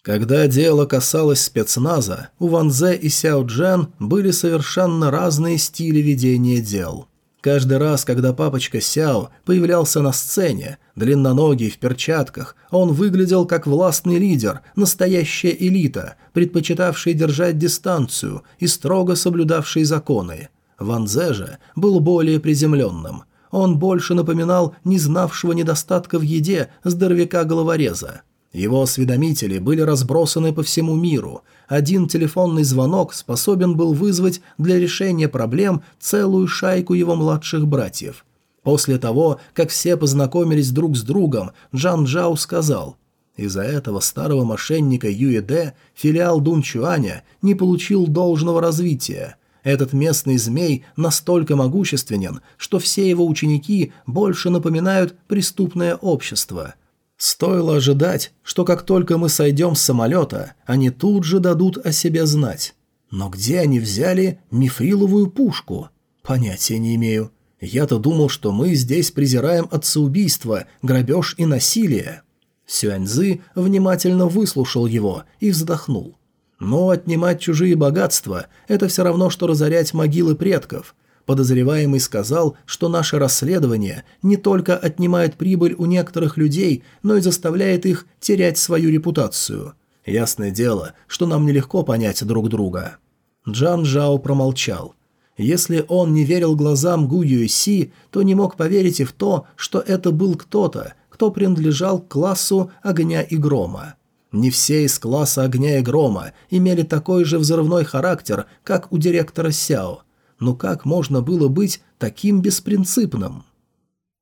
Когда дело касалось спецназа, у Ван Зе и Сяо Джен были совершенно разные стили ведения дел. Каждый раз, когда папочка Сяо появлялся на сцене, длинноногий, в перчатках, а он выглядел как властный лидер, настоящая элита, предпочитавший держать дистанцию и строго соблюдавший законы. Ван Зе же был более приземленным. Он больше напоминал не знавшего недостатка в еде здоровяка-головореза. Его осведомители были разбросаны по всему миру – один телефонный звонок способен был вызвать для решения проблем целую шайку его младших братьев. После того, как все познакомились друг с другом, Джан Джао сказал, «Из-за этого старого мошенника Юэ Дэ филиал Дун Чуаня не получил должного развития. Этот местный змей настолько могущественен, что все его ученики больше напоминают преступное общество». Стоило ожидать, что как только мы сойдем с самолета, они тут же дадут о себе знать. Но где они взяли мифриловую пушку? Понятия не имею. Я-то думал, что мы здесь презираем отцеубийство, грабеж и насилие. Сюаньзы внимательно выслушал его и вздохнул. Но отнимать чужие богатства – это все равно, что разорять могилы предков – Подозреваемый сказал, что наше расследование не только отнимает прибыль у некоторых людей, но и заставляет их терять свою репутацию. Ясное дело, что нам нелегко понять друг друга. Джан Жао промолчал. Если он не верил глазам Гу Юйси, то не мог поверить и в то, что это был кто-то, кто принадлежал к классу огня и грома. Не все из класса огня и грома имели такой же взрывной характер, как у директора Сяо – но как можно было быть таким беспринципным?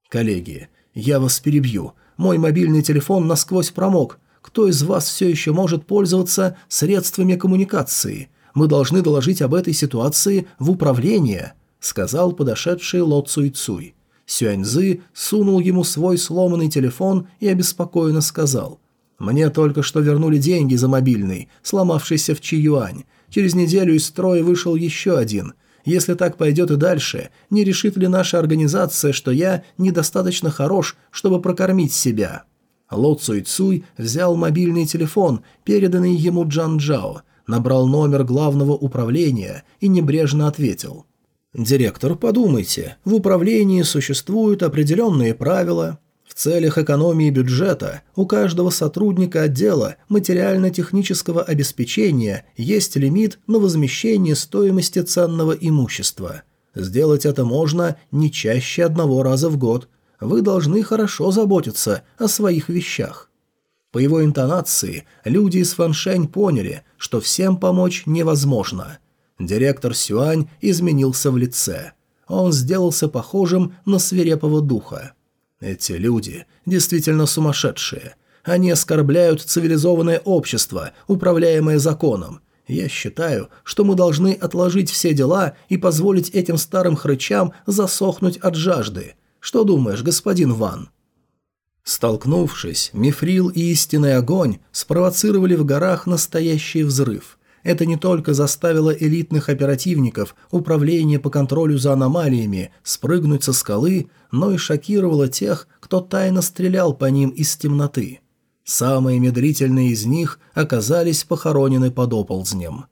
Коллеги, я вас перебью. Мой мобильный телефон насквозь промок. Кто из вас все еще может пользоваться средствами коммуникации? Мы должны доложить об этой ситуации в управление», — сказал подошедший Ло Цуй Цуй. Сюаньзы сунул ему свой сломанный телефон и обеспокоенно сказал. «Мне только что вернули деньги за мобильный, сломавшийся в Чиюань. Через неделю из строя вышел еще один. Если так пойдет и дальше, не решит ли наша организация, что я недостаточно хорош, чтобы прокормить себя?» Ло Цуй Цуй взял мобильный телефон, переданный ему Джан Джао, набрал номер главного управления и небрежно ответил. «Директор, подумайте, в управлении существуют определенные правила, Целях экономии бюджета у каждого сотрудника отдела материально-технического обеспечения есть лимит на возмещение стоимости ценного имущества. Сделать это можно не чаще одного раза в год. Вы должны хорошо заботиться о своих вещах. По его интонации люди из Фаншэнь поняли, что всем помочь невозможно. Директор Сюань изменился в лице. Он сделался похожим на свирепого духа. Эти люди действительно сумасшедшие. Они оскорбляют цивилизованное общество, управляемое законом. Я считаю, что мы должны отложить все дела и позволить этим старым хрычам засохнуть от жажды. Что думаешь, господин Ван?» Столкнувшись, мифрил и истинный огонь спровоцировали в горах настоящий взрыв. Это не только заставило элитных оперативников Управления по контролю за аномалиями спрыгнуть со скалы, но и шокировало тех, кто тайно стрелял по ним из темноты. Самые медлительные из них оказались похоронены под оползнем.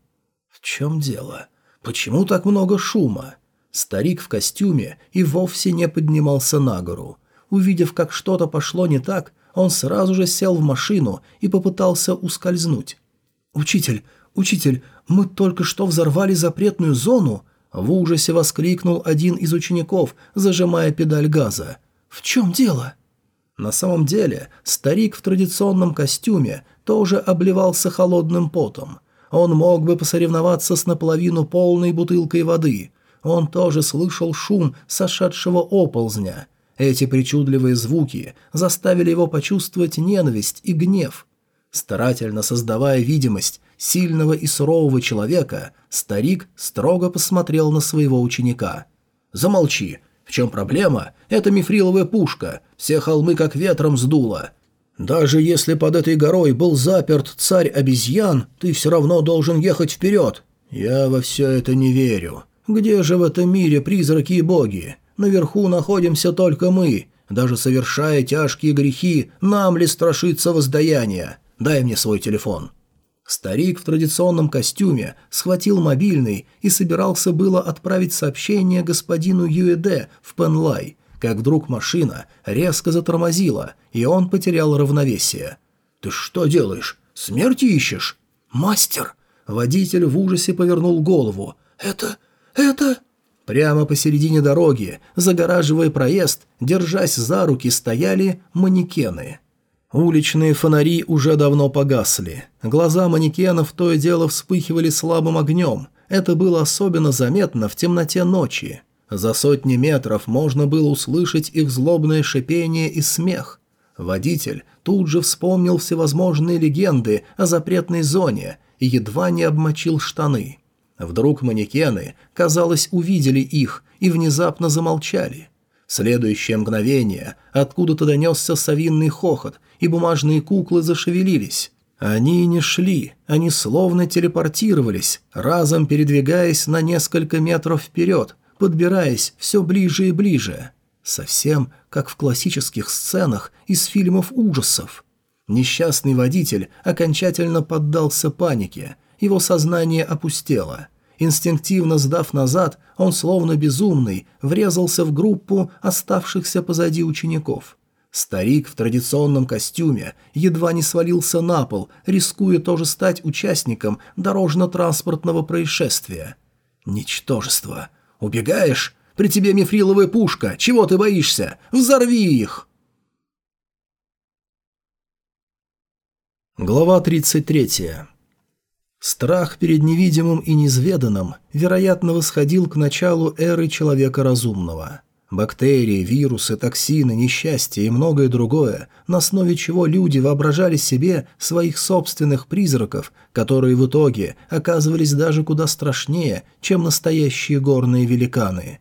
В чем дело? Почему так много шума? Старик в костюме и вовсе не поднимался на гору. Увидев, как что-то пошло не так, он сразу же сел в машину и попытался ускользнуть. «Учитель, «Учитель, мы только что взорвали запретную зону!» В ужасе воскликнул один из учеников, зажимая педаль газа. «В чем дело?» На самом деле, старик в традиционном костюме тоже обливался холодным потом. Он мог бы посоревноваться с наполовину полной бутылкой воды. Он тоже слышал шум сошедшего оползня. Эти причудливые звуки заставили его почувствовать ненависть и гнев. Старательно создавая видимость сильного и сурового человека, старик строго посмотрел на своего ученика. «Замолчи. В чем проблема? Это мифриловая пушка. Все холмы как ветром сдуло. Даже если под этой горой был заперт царь обезьян, ты все равно должен ехать вперед. Я во все это не верю. Где же в этом мире призраки и боги? Наверху находимся только мы. Даже совершая тяжкие грехи, нам ли страшится воздаяние? Дай мне свой телефон». Старик в традиционном костюме схватил мобильный и собирался было отправить сообщение господину Юэде в Пенлай, как вдруг машина резко затормозила, и он потерял равновесие. «Ты что делаешь? Смерти ищешь?» «Мастер!» Водитель в ужасе повернул голову. «Это... это...» Прямо посередине дороги, загораживая проезд, держась за руки, стояли манекены – Уличные фонари уже давно погасли. Глаза манекенов то и дело вспыхивали слабым огнем. Это было особенно заметно в темноте ночи. За сотни метров можно было услышать их злобное шипение и смех. Водитель тут же вспомнил всевозможные легенды о запретной зоне и едва не обмочил штаны. Вдруг манекены, казалось, увидели их и внезапно замолчали. В следующее мгновение откуда-то донесся совинный хохот, и бумажные куклы зашевелились. Они не шли, они словно телепортировались, разом передвигаясь на несколько метров вперед, подбираясь все ближе и ближе. Совсем как в классических сценах из фильмов ужасов. Несчастный водитель окончательно поддался панике, его сознание опустело – Инстинктивно сдав назад, он словно безумный врезался в группу оставшихся позади учеников. Старик в традиционном костюме едва не свалился на пол, рискуя тоже стать участником дорожно-транспортного происшествия. «Ничтожество! Убегаешь? При тебе мифриловая пушка! Чего ты боишься? Взорви их!» Глава 33. Страх перед невидимым и неизведанным, вероятно, восходил к началу эры человека разумного. Бактерии, вирусы, токсины, несчастья и многое другое, на основе чего люди воображали себе своих собственных призраков, которые в итоге оказывались даже куда страшнее, чем настоящие горные великаны.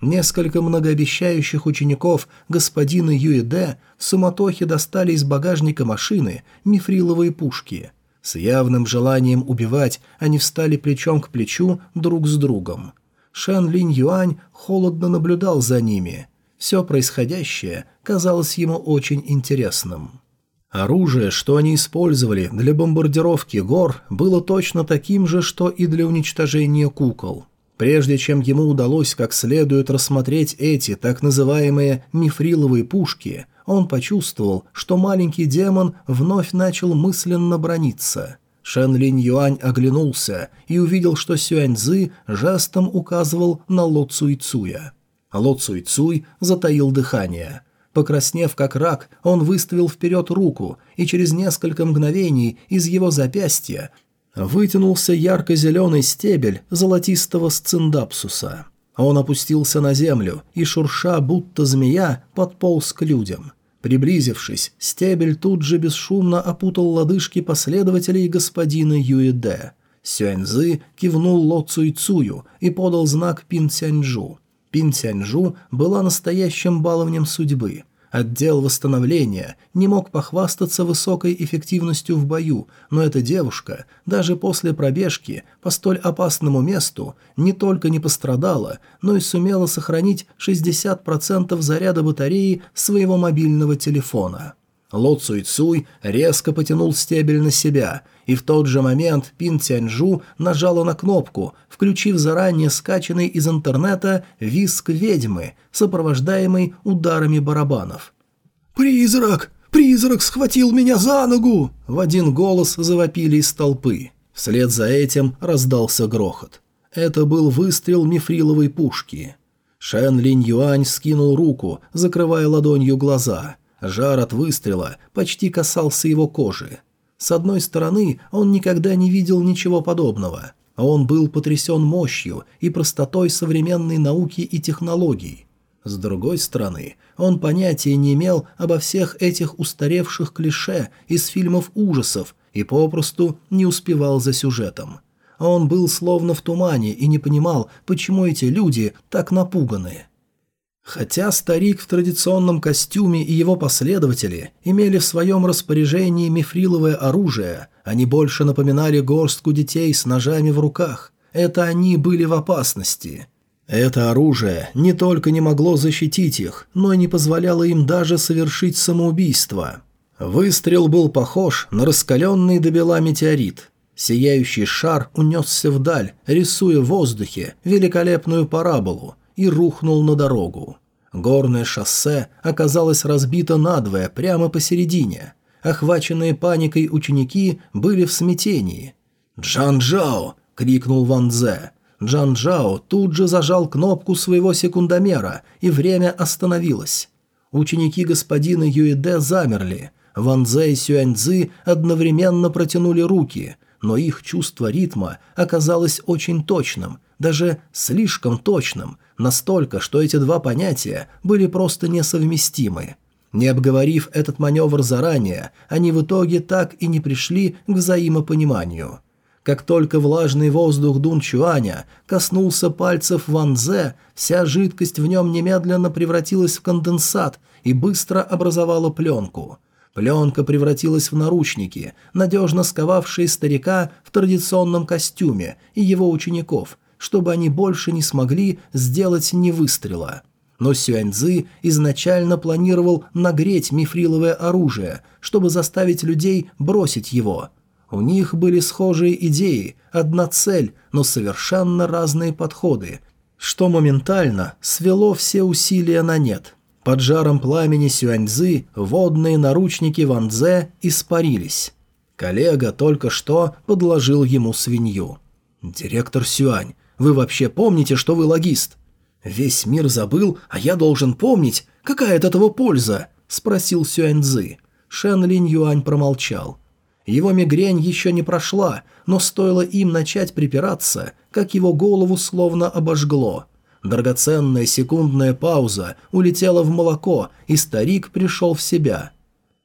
Несколько многообещающих учеников господина Юэде в суматохе достали из багажника машины мифриловые пушки – с явным желанием убивать они встали плечом к плечу друг с другом. Шан Линь Юань холодно наблюдал за ними. Все происходящее казалось ему очень интересным. Оружие, что они использовали для бомбардировки гор, было точно таким же, что и для уничтожения кукол. Прежде чем ему удалось как следует рассмотреть эти так называемые «мифриловые пушки», он почувствовал, что маленький демон вновь начал мысленно брониться. Шен Линь Юань оглянулся и увидел, что Сюань Цзы жестом указывал на Ло Цуй Цуя. Ло Цуй Цуй затаил дыхание. Покраснев как рак, он выставил вперед руку, и через несколько мгновений из его запястья вытянулся ярко-зеленый стебель золотистого сциндапсуса. Он опустился на землю и, шурша, будто змея, подполз к людям. Приблизившись, стебель тут же бесшумно опутал лодыжки последователей господина Юэде. Сюэньзы кивнул Ло Цуйцую и подал знак Пин Цяньжу. Пин Цяньжу была настоящим баловнем судьбы – Отдел восстановления не мог похвастаться высокой эффективностью в бою, но эта девушка даже после пробежки по столь опасному месту не только не пострадала, но и сумела сохранить 60% заряда батареи своего мобильного телефона. Ло Цуй Цуй резко потянул стебель на себя – и в тот же момент Пин Цяньжу нажала на кнопку, включив заранее скачанный из интернета виск ведьмы, сопровождаемый ударами барабанов. «Призрак! Призрак схватил меня за ногу!» – в один голос завопили из толпы. Вслед за этим раздался грохот. Это был выстрел мифриловой пушки. Шен Линь Юань скинул руку, закрывая ладонью глаза. Жар от выстрела почти касался его кожи. С одной стороны, он никогда не видел ничего подобного. Он был потрясен мощью и простотой современной науки и технологий. С другой стороны, он понятия не имел обо всех этих устаревших клише из фильмов ужасов и попросту не успевал за сюжетом. Он был словно в тумане и не понимал, почему эти люди так напуганы. Хотя старик в традиционном костюме и его последователи имели в своем распоряжении мифриловое оружие, они больше напоминали горстку детей с ножами в руках. Это они были в опасности. Это оружие не только не могло защитить их, но и не позволяло им даже совершить самоубийство. Выстрел был похож на раскаленный до бела метеорит. Сияющий шар унесся вдаль, рисуя в воздухе великолепную параболу – и рухнул на дорогу. Горное шоссе оказалось разбито надвое, прямо посередине. Охваченные паникой ученики были в смятении. «Джан-Джао!» — крикнул Ван Дзе. Джан-Джао тут же зажал кнопку своего секундомера, и время остановилось. Ученики господина Юэде замерли. Ван Дзе и Сюаньцзы одновременно протянули руки, но их чувство ритма оказалось очень точным, даже слишком точным, Настолько, что эти два понятия были просто несовместимы. Не обговорив этот маневр заранее, они в итоге так и не пришли к взаимопониманию. Как только влажный воздух Дун Чуаня коснулся пальцев Ван Зе, вся жидкость в нем немедленно превратилась в конденсат и быстро образовала пленку. Пленка превратилась в наручники, надежно сковавшие старика в традиционном костюме и его учеников – чтобы они больше не смогли сделать ни выстрела. Но Сюаньзы изначально планировал нагреть мифриловое оружие, чтобы заставить людей бросить его. У них были схожие идеи, одна цель, но совершенно разные подходы, что моментально свело все усилия на нет. Под жаром пламени Сюаньзы водные наручники Ван Ванзе испарились. Коллега только что подложил ему свинью. «Директор Сюань, вы вообще помните, что вы логист?» «Весь мир забыл, а я должен помнить. Какая от этого польза?» – спросил Сюэньцзы. Шэн Линь Юань промолчал. Его мигрень еще не прошла, но стоило им начать припираться, как его голову словно обожгло. Драгоценная секундная пауза улетела в молоко, и старик пришел в себя.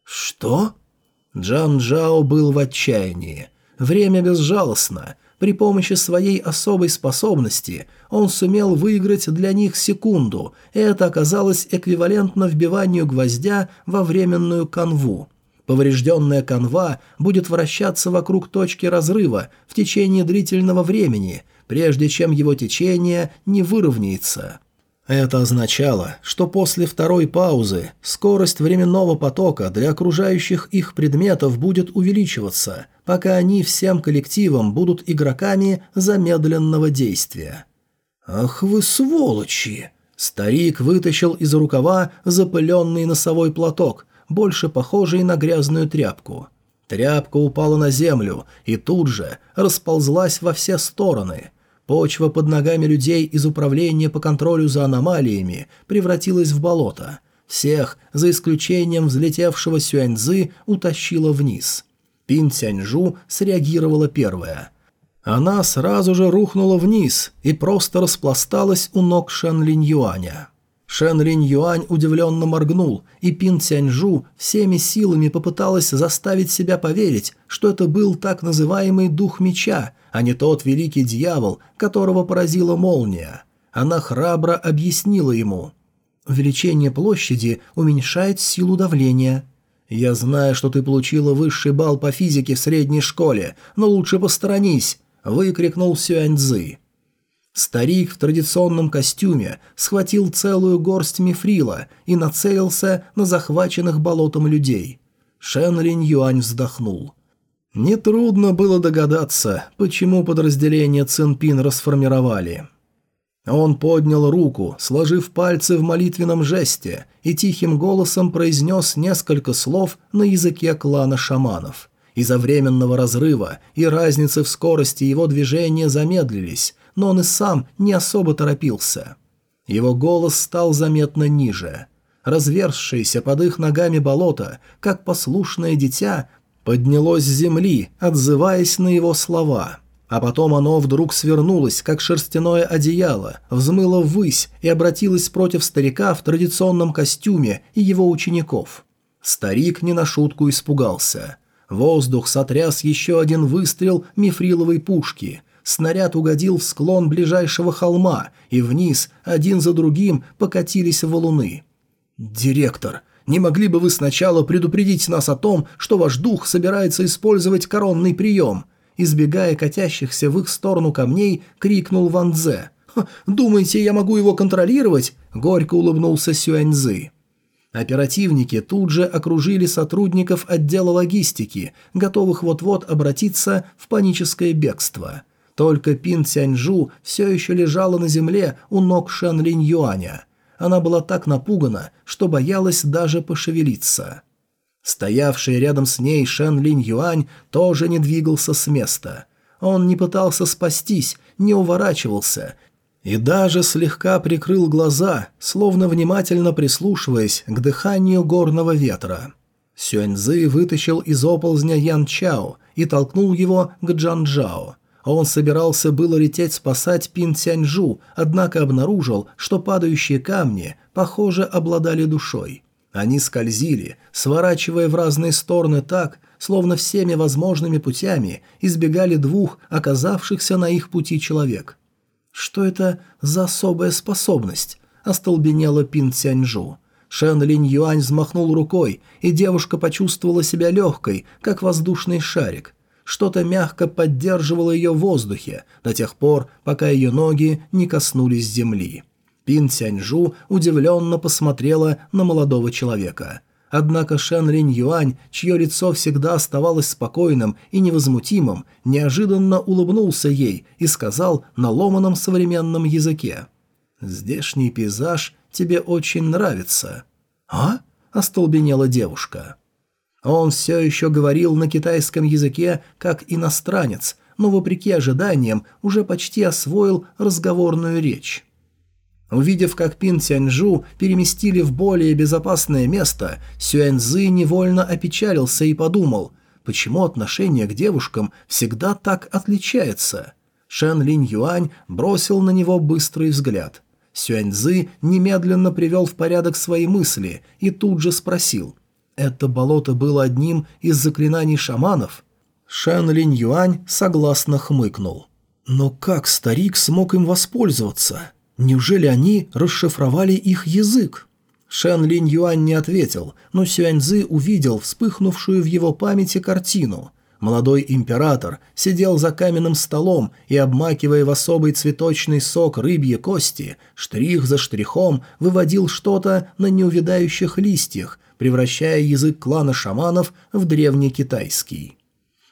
«Что?» Джан Джао был в отчаянии. Время безжалостно – при помощи своей особой способности он сумел выиграть для них секунду, и это оказалось эквивалентно вбиванию гвоздя во временную канву. Поврежденная канва будет вращаться вокруг точки разрыва в течение длительного времени, прежде чем его течение не выровняется. Это означало, что после второй паузы скорость временного потока для окружающих их предметов будет увеличиваться – пока они всем коллективом будут игроками замедленного действия. «Ах вы сволочи!» Старик вытащил из рукава запыленный носовой платок, больше похожий на грязную тряпку. Тряпка упала на землю и тут же расползлась во все стороны. Почва под ногами людей из управления по контролю за аномалиями превратилась в болото. Всех, за исключением взлетевшего Сюаньзы, утащило вниз. Пин Сяньжу среагировала первая. Она сразу же рухнула вниз и просто распласталась у ног Шэн Линь Юаня. Шэн Линь Юань удивленно моргнул, и Пин Цяньжу всеми силами попыталась заставить себя поверить, что это был так называемый дух меча, а не тот великий дьявол, которого поразила молния. Она храбро объяснила ему. «Увеличение площади уменьшает силу давления. «Я знаю, что ты получила высший балл по физике в средней школе, но лучше посторонись!» – выкрикнул Сюаньцзы. Старик в традиционном костюме схватил целую горсть мифрила и нацелился на захваченных болотом людей. Шен Линь Юань вздохнул. Нетрудно было догадаться, почему подразделение Цинпин расформировали. Он поднял руку, сложив пальцы в молитвенном жесте, и тихим голосом произнес несколько слов на языке клана шаманов. Из-за временного разрыва и разницы в скорости его движения замедлились, но он и сам не особо торопился. Его голос стал заметно ниже. Разверзшееся под их ногами болото, как послушное дитя, поднялось с земли, отзываясь на его слова – а потом оно вдруг свернулось, как шерстяное одеяло, взмыло ввысь и обратилось против старика в традиционном костюме и его учеников. Старик не на шутку испугался. Воздух сотряс еще один выстрел мифриловой пушки. Снаряд угодил в склон ближайшего холма, и вниз, один за другим, покатились валуны. «Директор, не могли бы вы сначала предупредить нас о том, что ваш дух собирается использовать коронный прием?» избегая катящихся в их сторону камней, крикнул Ван Дзе. «Думаете, я могу его контролировать?» – горько улыбнулся Сюэнь Цзы. Оперативники тут же окружили сотрудников отдела логистики, готовых вот-вот обратиться в паническое бегство. Только Пин Цяньжу все еще лежала на земле у ног Шан Линь Юаня. Она была так напугана, что боялась даже пошевелиться. Стоявший рядом с ней Шен Линь Юань тоже не двигался с места. Он не пытался спастись, не уворачивался и даже слегка прикрыл глаза, словно внимательно прислушиваясь к дыханию горного ветра. Сюэньзы вытащил из оползня Ян Чао и толкнул его к Джан Джао. Он собирался было лететь спасать Пин Цяньжу, однако обнаружил, что падающие камни, похоже, обладали душой – они скользили, сворачивая в разные стороны так, словно всеми возможными путями избегали двух оказавшихся на их пути человек. «Что это за особая способность?» – остолбенела Пин Цяньжу. Шен Линь Юань взмахнул рукой, и девушка почувствовала себя легкой, как воздушный шарик. Что-то мягко поддерживало ее в воздухе до тех пор, пока ее ноги не коснулись земли. Пин Цяньжу удивленно посмотрела на молодого человека. Однако Шэн Ринь Юань, чье лицо всегда оставалось спокойным и невозмутимым, неожиданно улыбнулся ей и сказал на ломаном современном языке. «Здешний пейзаж тебе очень нравится». «А?» – остолбенела девушка. Он все еще говорил на китайском языке как иностранец, но, вопреки ожиданиям, уже почти освоил разговорную речь. Увидев, как Пин Тяньжу переместили в более безопасное место, Сюэньзы невольно опечалился и подумал, почему отношение к девушкам всегда так отличается. Шэн Линь Юань бросил на него быстрый взгляд. Сюэньзы немедленно привел в порядок свои мысли и тут же спросил. «Это болото было одним из заклинаний шаманов?» Шэн Линь Юань согласно хмыкнул. «Но как старик смог им воспользоваться?» Неужели они расшифровали их язык? Шэн Линь Юань не ответил, но Сюань Цзы увидел вспыхнувшую в его памяти картину. Молодой император сидел за каменным столом и, обмакивая в особый цветочный сок рыбьи кости, штрих за штрихом выводил что-то на неувядающих листьях, превращая язык клана шаманов в древнекитайский.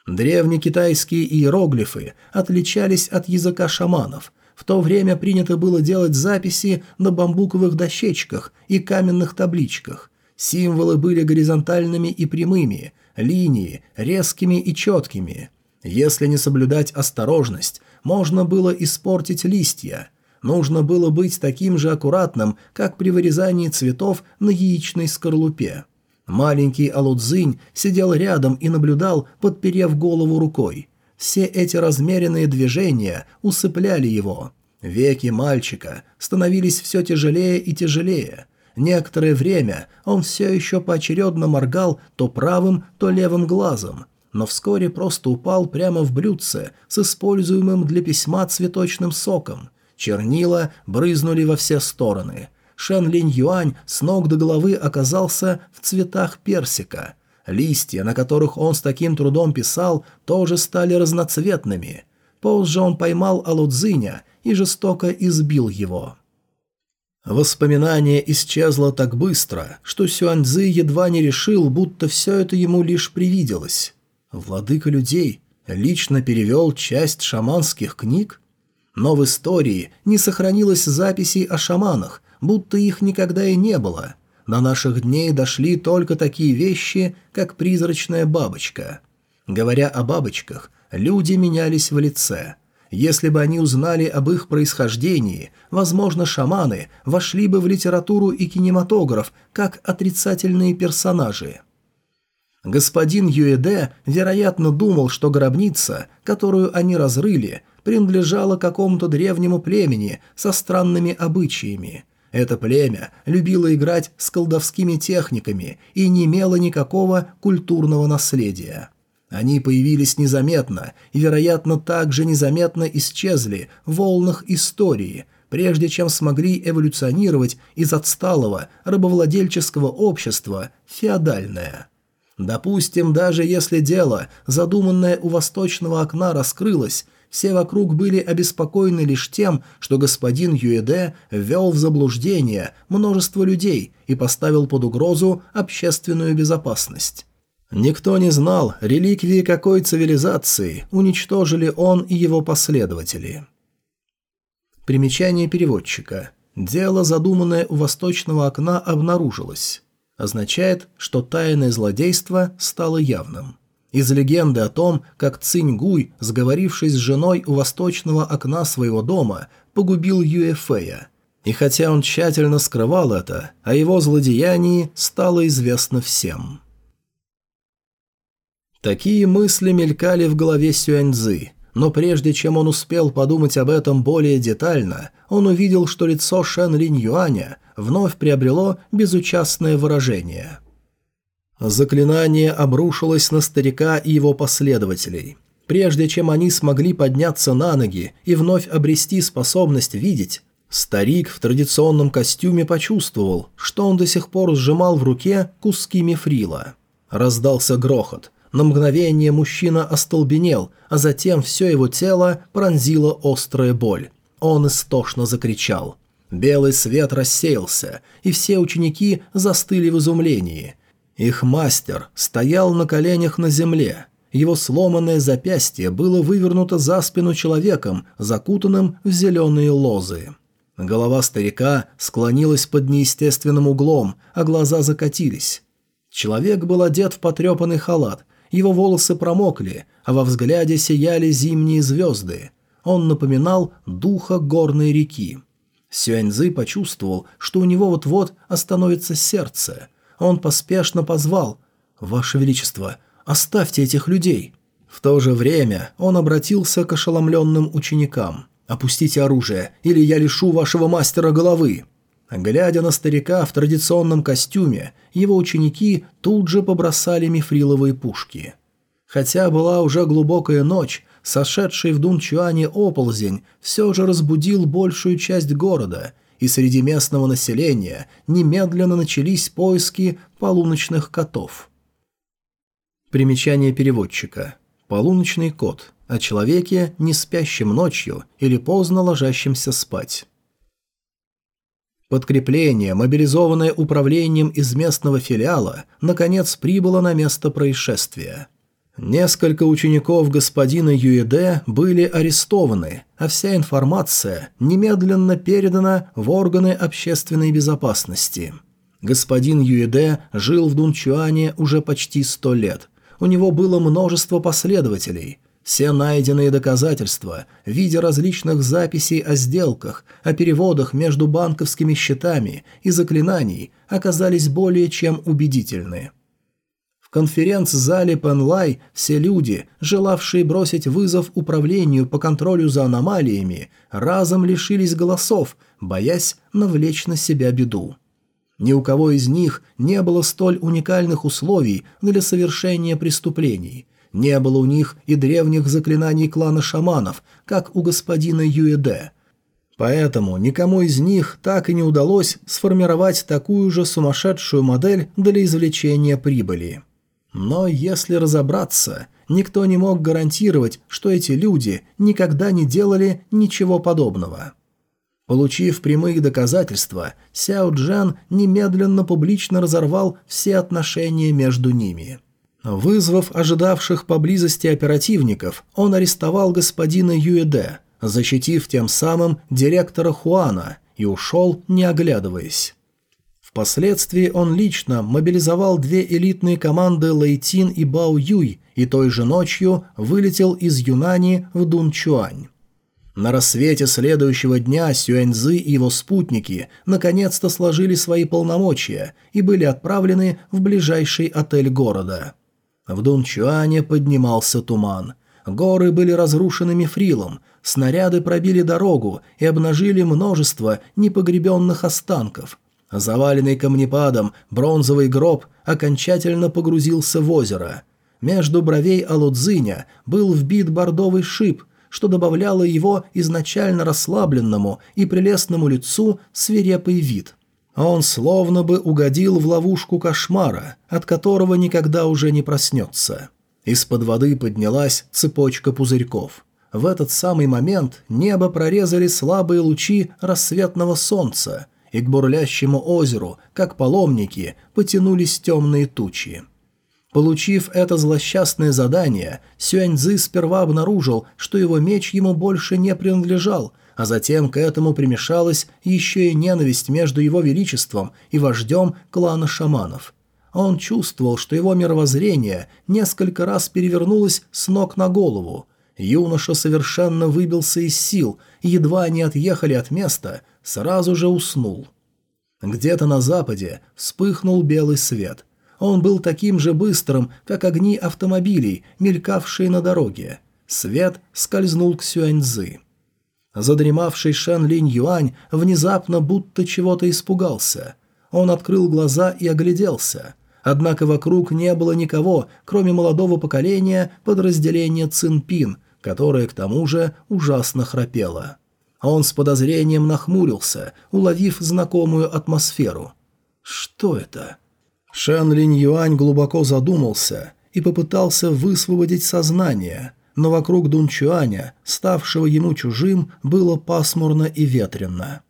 Древнекитайские иероглифы отличались от языка шаманов – в то время принято было делать записи на бамбуковых дощечках и каменных табличках. Символы были горизонтальными и прямыми, линии – резкими и четкими. Если не соблюдать осторожность, можно было испортить листья. Нужно было быть таким же аккуратным, как при вырезании цветов на яичной скорлупе. Маленький Алудзинь сидел рядом и наблюдал, подперев голову рукой. Все эти размеренные движения усыпляли его. Веки мальчика становились все тяжелее и тяжелее. Некоторое время он все еще поочередно моргал то правым, то левым глазом, но вскоре просто упал прямо в блюдце с используемым для письма цветочным соком. Чернила брызнули во все стороны. Шен Линь Юань с ног до головы оказался в цветах персика – Листья, на которых он с таким трудом писал, тоже стали разноцветными. Позже он поймал Алудзиня и жестоко избил его. Воспоминание исчезло так быстро, что Сюаньзы едва не решил, будто все это ему лишь привиделось. Владыка людей лично перевел часть шаманских книг? Но в истории не сохранилось записей о шаманах, будто их никогда и не было – до наших дней дошли только такие вещи, как призрачная бабочка. Говоря о бабочках, люди менялись в лице. Если бы они узнали об их происхождении, возможно, шаманы вошли бы в литературу и кинематограф как отрицательные персонажи. Господин Юэде, вероятно, думал, что гробница, которую они разрыли, принадлежала какому-то древнему племени со странными обычаями – это племя любило играть с колдовскими техниками и не имело никакого культурного наследия. Они появились незаметно и, вероятно, также незаметно исчезли в волнах истории, прежде чем смогли эволюционировать из отсталого рабовладельческого общества феодальное. Допустим, даже если дело, задуманное у восточного окна, раскрылось – все вокруг были обеспокоены лишь тем, что господин Юэде ввел в заблуждение множество людей и поставил под угрозу общественную безопасность. Никто не знал, реликвии какой цивилизации уничтожили он и его последователи. Примечание переводчика. Дело, задуманное у восточного окна, обнаружилось. Означает, что тайное злодейство стало явным. Из легенды о том, как Циньгуй, сговорившись с женой у восточного окна своего дома, погубил Юэфэя, И хотя он тщательно скрывал это, о его злодеянии стало известно всем. Такие мысли мелькали в голове Сюаньзы, но прежде чем он успел подумать об этом более детально, он увидел, что лицо Шен Линь Юаня вновь приобрело безучастное выражение – Заклинание обрушилось на старика и его последователей. Прежде чем они смогли подняться на ноги и вновь обрести способность видеть, старик в традиционном костюме почувствовал, что он до сих пор сжимал в руке куски мифрила. Раздался грохот. На мгновение мужчина остолбенел, а затем все его тело пронзила острая боль. Он истошно закричал. Белый свет рассеялся, и все ученики застыли в изумлении – их мастер стоял на коленях на земле. Его сломанное запястье было вывернуто за спину человеком, закутанным в зеленые лозы. Голова старика склонилась под неестественным углом, а глаза закатились. Человек был одет в потрепанный халат, его волосы промокли, а во взгляде сияли зимние звезды. Он напоминал духа горной реки. Сюаньзы почувствовал, что у него вот-вот остановится сердце – он поспешно позвал «Ваше Величество, оставьте этих людей!» В то же время он обратился к ошеломленным ученикам. «Опустите оружие, или я лишу вашего мастера головы!» Глядя на старика в традиционном костюме, его ученики тут же побросали мифриловые пушки. Хотя была уже глубокая ночь, сошедший в Дунчуане оползень все же разбудил большую часть города – и среди местного населения немедленно начались поиски полуночных котов. Примечание переводчика. Полуночный кот – о человеке, не спящем ночью или поздно ложащемся спать. Подкрепление, мобилизованное управлением из местного филиала, наконец прибыло на место происшествия – Несколько учеников господина Юэде были арестованы, а вся информация немедленно передана в органы общественной безопасности. Господин Юэде жил в Дунчуане уже почти сто лет. У него было множество последователей. Все найденные доказательства в виде различных записей о сделках, о переводах между банковскими счетами и заклинаний оказались более чем убедительны. Конференц-зале Пенлай все люди, желавшие бросить вызов управлению по контролю за аномалиями, разом лишились голосов, боясь навлечь на себя беду. Ни у кого из них не было столь уникальных условий для совершения преступлений. Не было у них и древних заклинаний клана шаманов, как у господина Юэде. Поэтому никому из них так и не удалось сформировать такую же сумасшедшую модель для извлечения прибыли. Но если разобраться, никто не мог гарантировать, что эти люди никогда не делали ничего подобного. Получив прямые доказательства, Сяо Джан немедленно публично разорвал все отношения между ними. Вызвав ожидавших поблизости оперативников, он арестовал господина Юэде, защитив тем самым директора Хуана, и ушел, не оглядываясь. Впоследствии он лично мобилизовал две элитные команды Лэйтин и Бао Юй и той же ночью вылетел из Юнани в Дунчуань. На рассвете следующего дня Сюэньзы и его спутники наконец-то сложили свои полномочия и были отправлены в ближайший отель города. В Дунчуане поднимался туман. Горы были разрушены мифрилом, снаряды пробили дорогу и обнажили множество непогребенных останков – Заваленный камнепадом бронзовый гроб окончательно погрузился в озеро. Между бровей Алудзиня был вбит бордовый шип, что добавляло его изначально расслабленному и прелестному лицу свирепый вид. Он словно бы угодил в ловушку кошмара, от которого никогда уже не проснется. Из-под воды поднялась цепочка пузырьков. В этот самый момент небо прорезали слабые лучи рассветного солнца – и к бурлящему озеру, как паломники, потянулись темные тучи. Получив это злосчастное задание, Сюаньзы сперва обнаружил, что его меч ему больше не принадлежал, а затем к этому примешалась еще и ненависть между его величеством и вождем клана шаманов. Он чувствовал, что его мировоззрение несколько раз перевернулось с ног на голову. Юноша совершенно выбился из сил, и едва они отъехали от места, сразу же уснул. Где-то на западе вспыхнул белый свет. Он был таким же быстрым, как огни автомобилей, мелькавшие на дороге. Свет скользнул к Сюаньзы. Задремавший Шен Линь Юань внезапно будто чего-то испугался. Он открыл глаза и огляделся. Однако вокруг не было никого, кроме молодого поколения подразделения Цинпин, которое к тому же ужасно храпело. А он с подозрением нахмурился, уловив знакомую атмосферу. «Что это?» Шэн Линь Юань глубоко задумался и попытался высвободить сознание, но вокруг Дун Чуаня, ставшего ему чужим, было пасмурно и ветрено.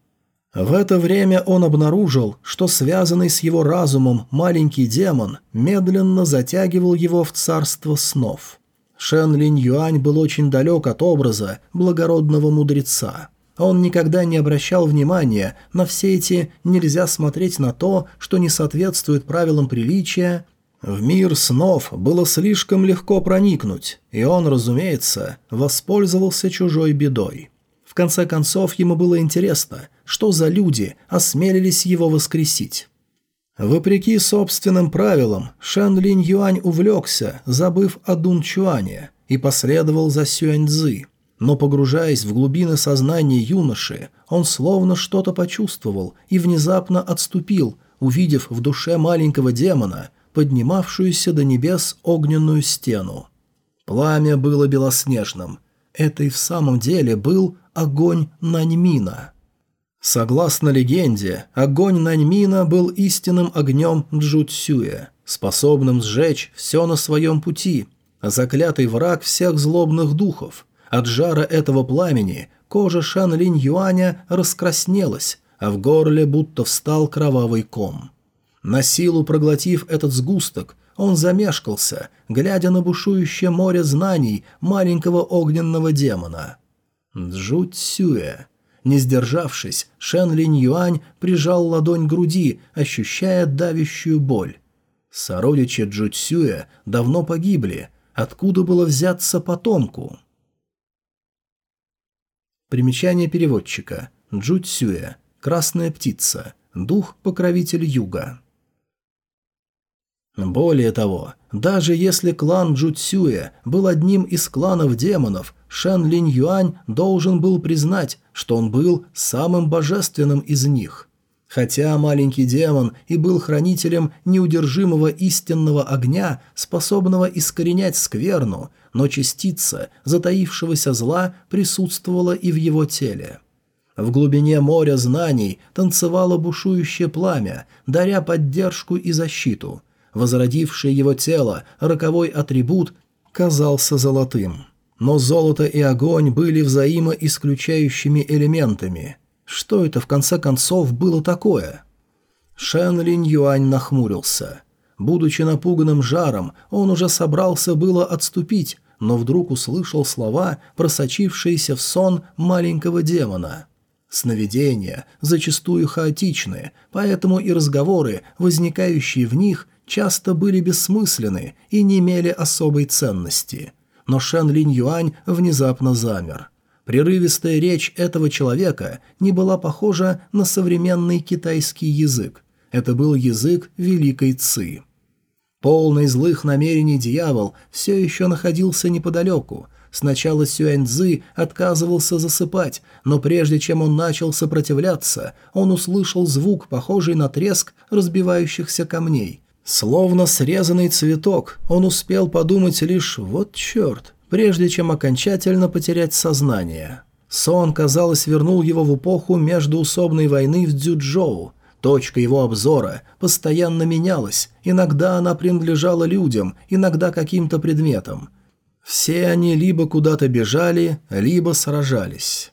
В это время он обнаружил, что связанный с его разумом маленький демон медленно затягивал его в царство снов. Шен Линь Юань был очень далек от образа благородного мудреца он никогда не обращал внимания на все эти «нельзя смотреть на то, что не соответствует правилам приличия», в мир снов было слишком легко проникнуть, и он, разумеется, воспользовался чужой бедой. В конце концов, ему было интересно, что за люди осмелились его воскресить. Вопреки собственным правилам, Шэн Линь Юань увлекся, забыв о Дун Чуане, и последовал за Сюань Цзы – но погружаясь в глубины сознания юноши, он словно что-то почувствовал и внезапно отступил, увидев в душе маленького демона поднимавшуюся до небес огненную стену. Пламя было белоснежным. Это и в самом деле был огонь Наньмина. Согласно легенде, огонь Наньмина был истинным огнем Джуцюя, способным сжечь все на своем пути, а заклятый враг всех злобных духов – от жара этого пламени кожа Шан Линь Юаня раскраснелась, а в горле будто встал кровавый ком. На силу проглотив этот сгусток, он замешкался, глядя на бушующее море знаний маленького огненного демона. Джу Цюэ. Не сдержавшись, Шен Линь Юань прижал ладонь к груди, ощущая давящую боль. Сородичи Джу Цюэ давно погибли. Откуда было взяться потомку? Примечание переводчика. Джуцюэ. Красная птица. Дух-покровитель юга. Более того, даже если клан Джуцюэ был одним из кланов демонов, Шэн Линь Юань должен был признать, что он был самым божественным из них. Хотя маленький демон и был хранителем неудержимого истинного огня, способного искоренять скверну, но частица затаившегося зла присутствовала и в его теле. В глубине моря знаний танцевало бушующее пламя, даря поддержку и защиту. Возродившее его тело, роковой атрибут, казался золотым. Но золото и огонь были взаимоисключающими элементами. Что это, в конце концов, было такое? Шен Линь Юань нахмурился – Будучи напуганным жаром, он уже собрался было отступить, но вдруг услышал слова, просочившиеся в сон маленького демона. Сновидения зачастую хаотичны, поэтому и разговоры, возникающие в них, часто были бессмысленны и не имели особой ценности. Но Шен Линь Юань внезапно замер. Прерывистая речь этого человека не была похожа на современный китайский язык. Это был язык Великой Ци. Полный злых намерений дьявол все еще находился неподалеку. Сначала Сюэньцзы отказывался засыпать, но прежде чем он начал сопротивляться, он услышал звук, похожий на треск разбивающихся камней. Словно срезанный цветок, он успел подумать лишь «вот черт», прежде чем окончательно потерять сознание. Сон, казалось, вернул его в эпоху междуусобной войны в Дзюджоу, Точка его обзора постоянно менялась, иногда она принадлежала людям, иногда каким-то предметам. Все они либо куда-то бежали, либо сражались.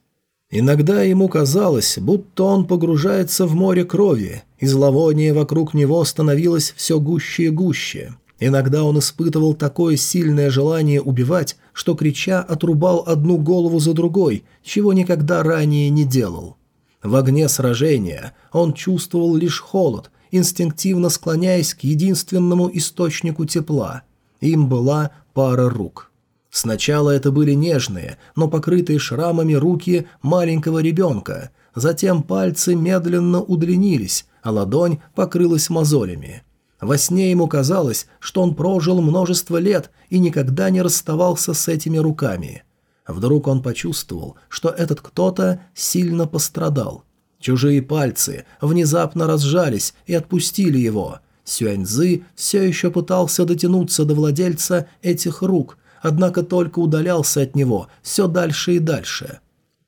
Иногда ему казалось, будто он погружается в море крови, и зловоние вокруг него становилось все гуще и гуще. Иногда он испытывал такое сильное желание убивать, что, крича, отрубал одну голову за другой, чего никогда ранее не делал. В огне сражения он чувствовал лишь холод, инстинктивно склоняясь к единственному источнику тепла. Им была пара рук. Сначала это были нежные, но покрытые шрамами руки маленького ребенка. Затем пальцы медленно удлинились, а ладонь покрылась мозолями. Во сне ему казалось, что он прожил множество лет и никогда не расставался с этими руками – Вдруг он почувствовал, что этот кто-то сильно пострадал. Чужие пальцы внезапно разжались и отпустили его. Сюаньзы все еще пытался дотянуться до владельца этих рук, однако только удалялся от него все дальше и дальше.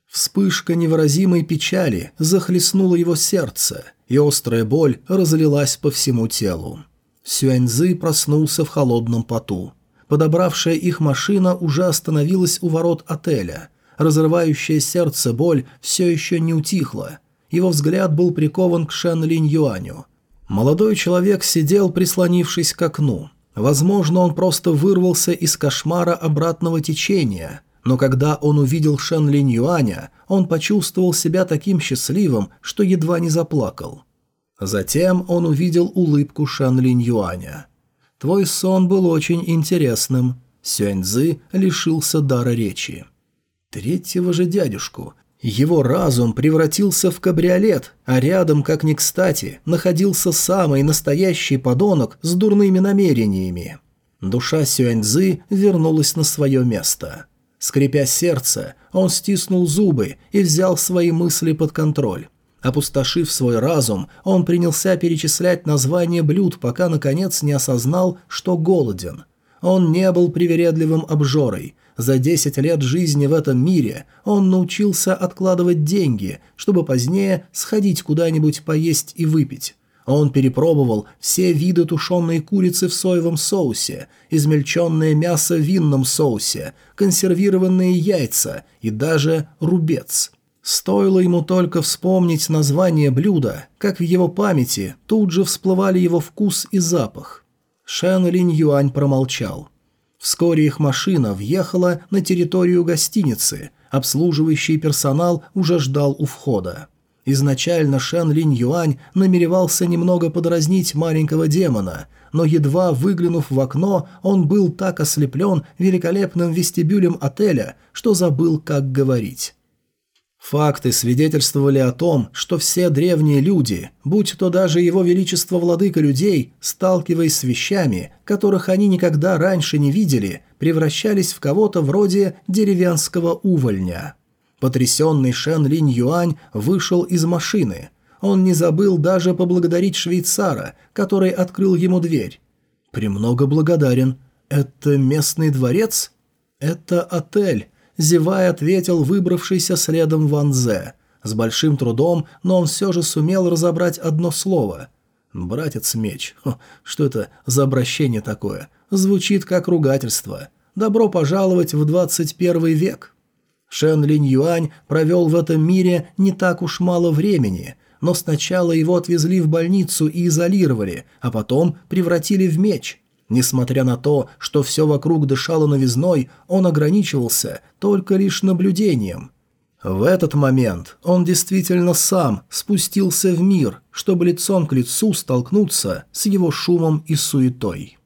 Вспышка невыразимой печали захлестнула его сердце, и острая боль разлилась по всему телу. Сюаньзы проснулся в холодном поту. Подобравшая их машина уже остановилась у ворот отеля. Разрывающее сердце боль все еще не утихла. Его взгляд был прикован к Шен Линь Юаню. Молодой человек сидел, прислонившись к окну. Возможно, он просто вырвался из кошмара обратного течения, но когда он увидел Шен Линь Юаня, он почувствовал себя таким счастливым, что едва не заплакал. Затем он увидел улыбку Шен Линь Юаня. Твой сон был очень интересным». Сюаньзы лишился дара речи. Третьего же дядюшку. Его разум превратился в кабриолет, а рядом, как ни кстати, находился самый настоящий подонок с дурными намерениями. Душа Сюаньзы вернулась на свое место. Скрипя сердце, он стиснул зубы и взял свои мысли под контроль. Опустошив свой разум, он принялся перечислять названия блюд, пока, наконец, не осознал, что голоден. Он не был привередливым обжорой. За 10 лет жизни в этом мире он научился откладывать деньги, чтобы позднее сходить куда-нибудь поесть и выпить. Он перепробовал все виды тушеной курицы в соевом соусе, измельченное мясо в винном соусе, консервированные яйца и даже рубец – Стоило ему только вспомнить название блюда, как в его памяти тут же всплывали его вкус и запах. Шен Линь Юань промолчал. Вскоре их машина въехала на территорию гостиницы, обслуживающий персонал уже ждал у входа. Изначально Шен Линь Юань намеревался немного подразнить маленького демона, но едва выглянув в окно, он был так ослеплен великолепным вестибюлем отеля, что забыл, как говорить. Факты свидетельствовали о том, что все древние люди, будь то даже его величество владыка людей, сталкиваясь с вещами, которых они никогда раньше не видели, превращались в кого-то вроде деревенского увольня. Потрясенный Шен Линь Юань вышел из машины. Он не забыл даже поблагодарить швейцара, который открыл ему дверь. «Премного благодарен. Это местный дворец? Это отель» зевая ответил выбравшийся следом Ван Зе. С большим трудом, но он все же сумел разобрать одно слово. «Братец меч. Хо, что это за обращение такое? Звучит как ругательство. Добро пожаловать в 21 век». Шен Линь Юань провел в этом мире не так уж мало времени, но сначала его отвезли в больницу и изолировали, а потом превратили в меч – Несмотря на то, что все вокруг дышало новизной, он ограничивался только лишь наблюдением. В этот момент он действительно сам спустился в мир, чтобы лицом к лицу столкнуться с его шумом и суетой.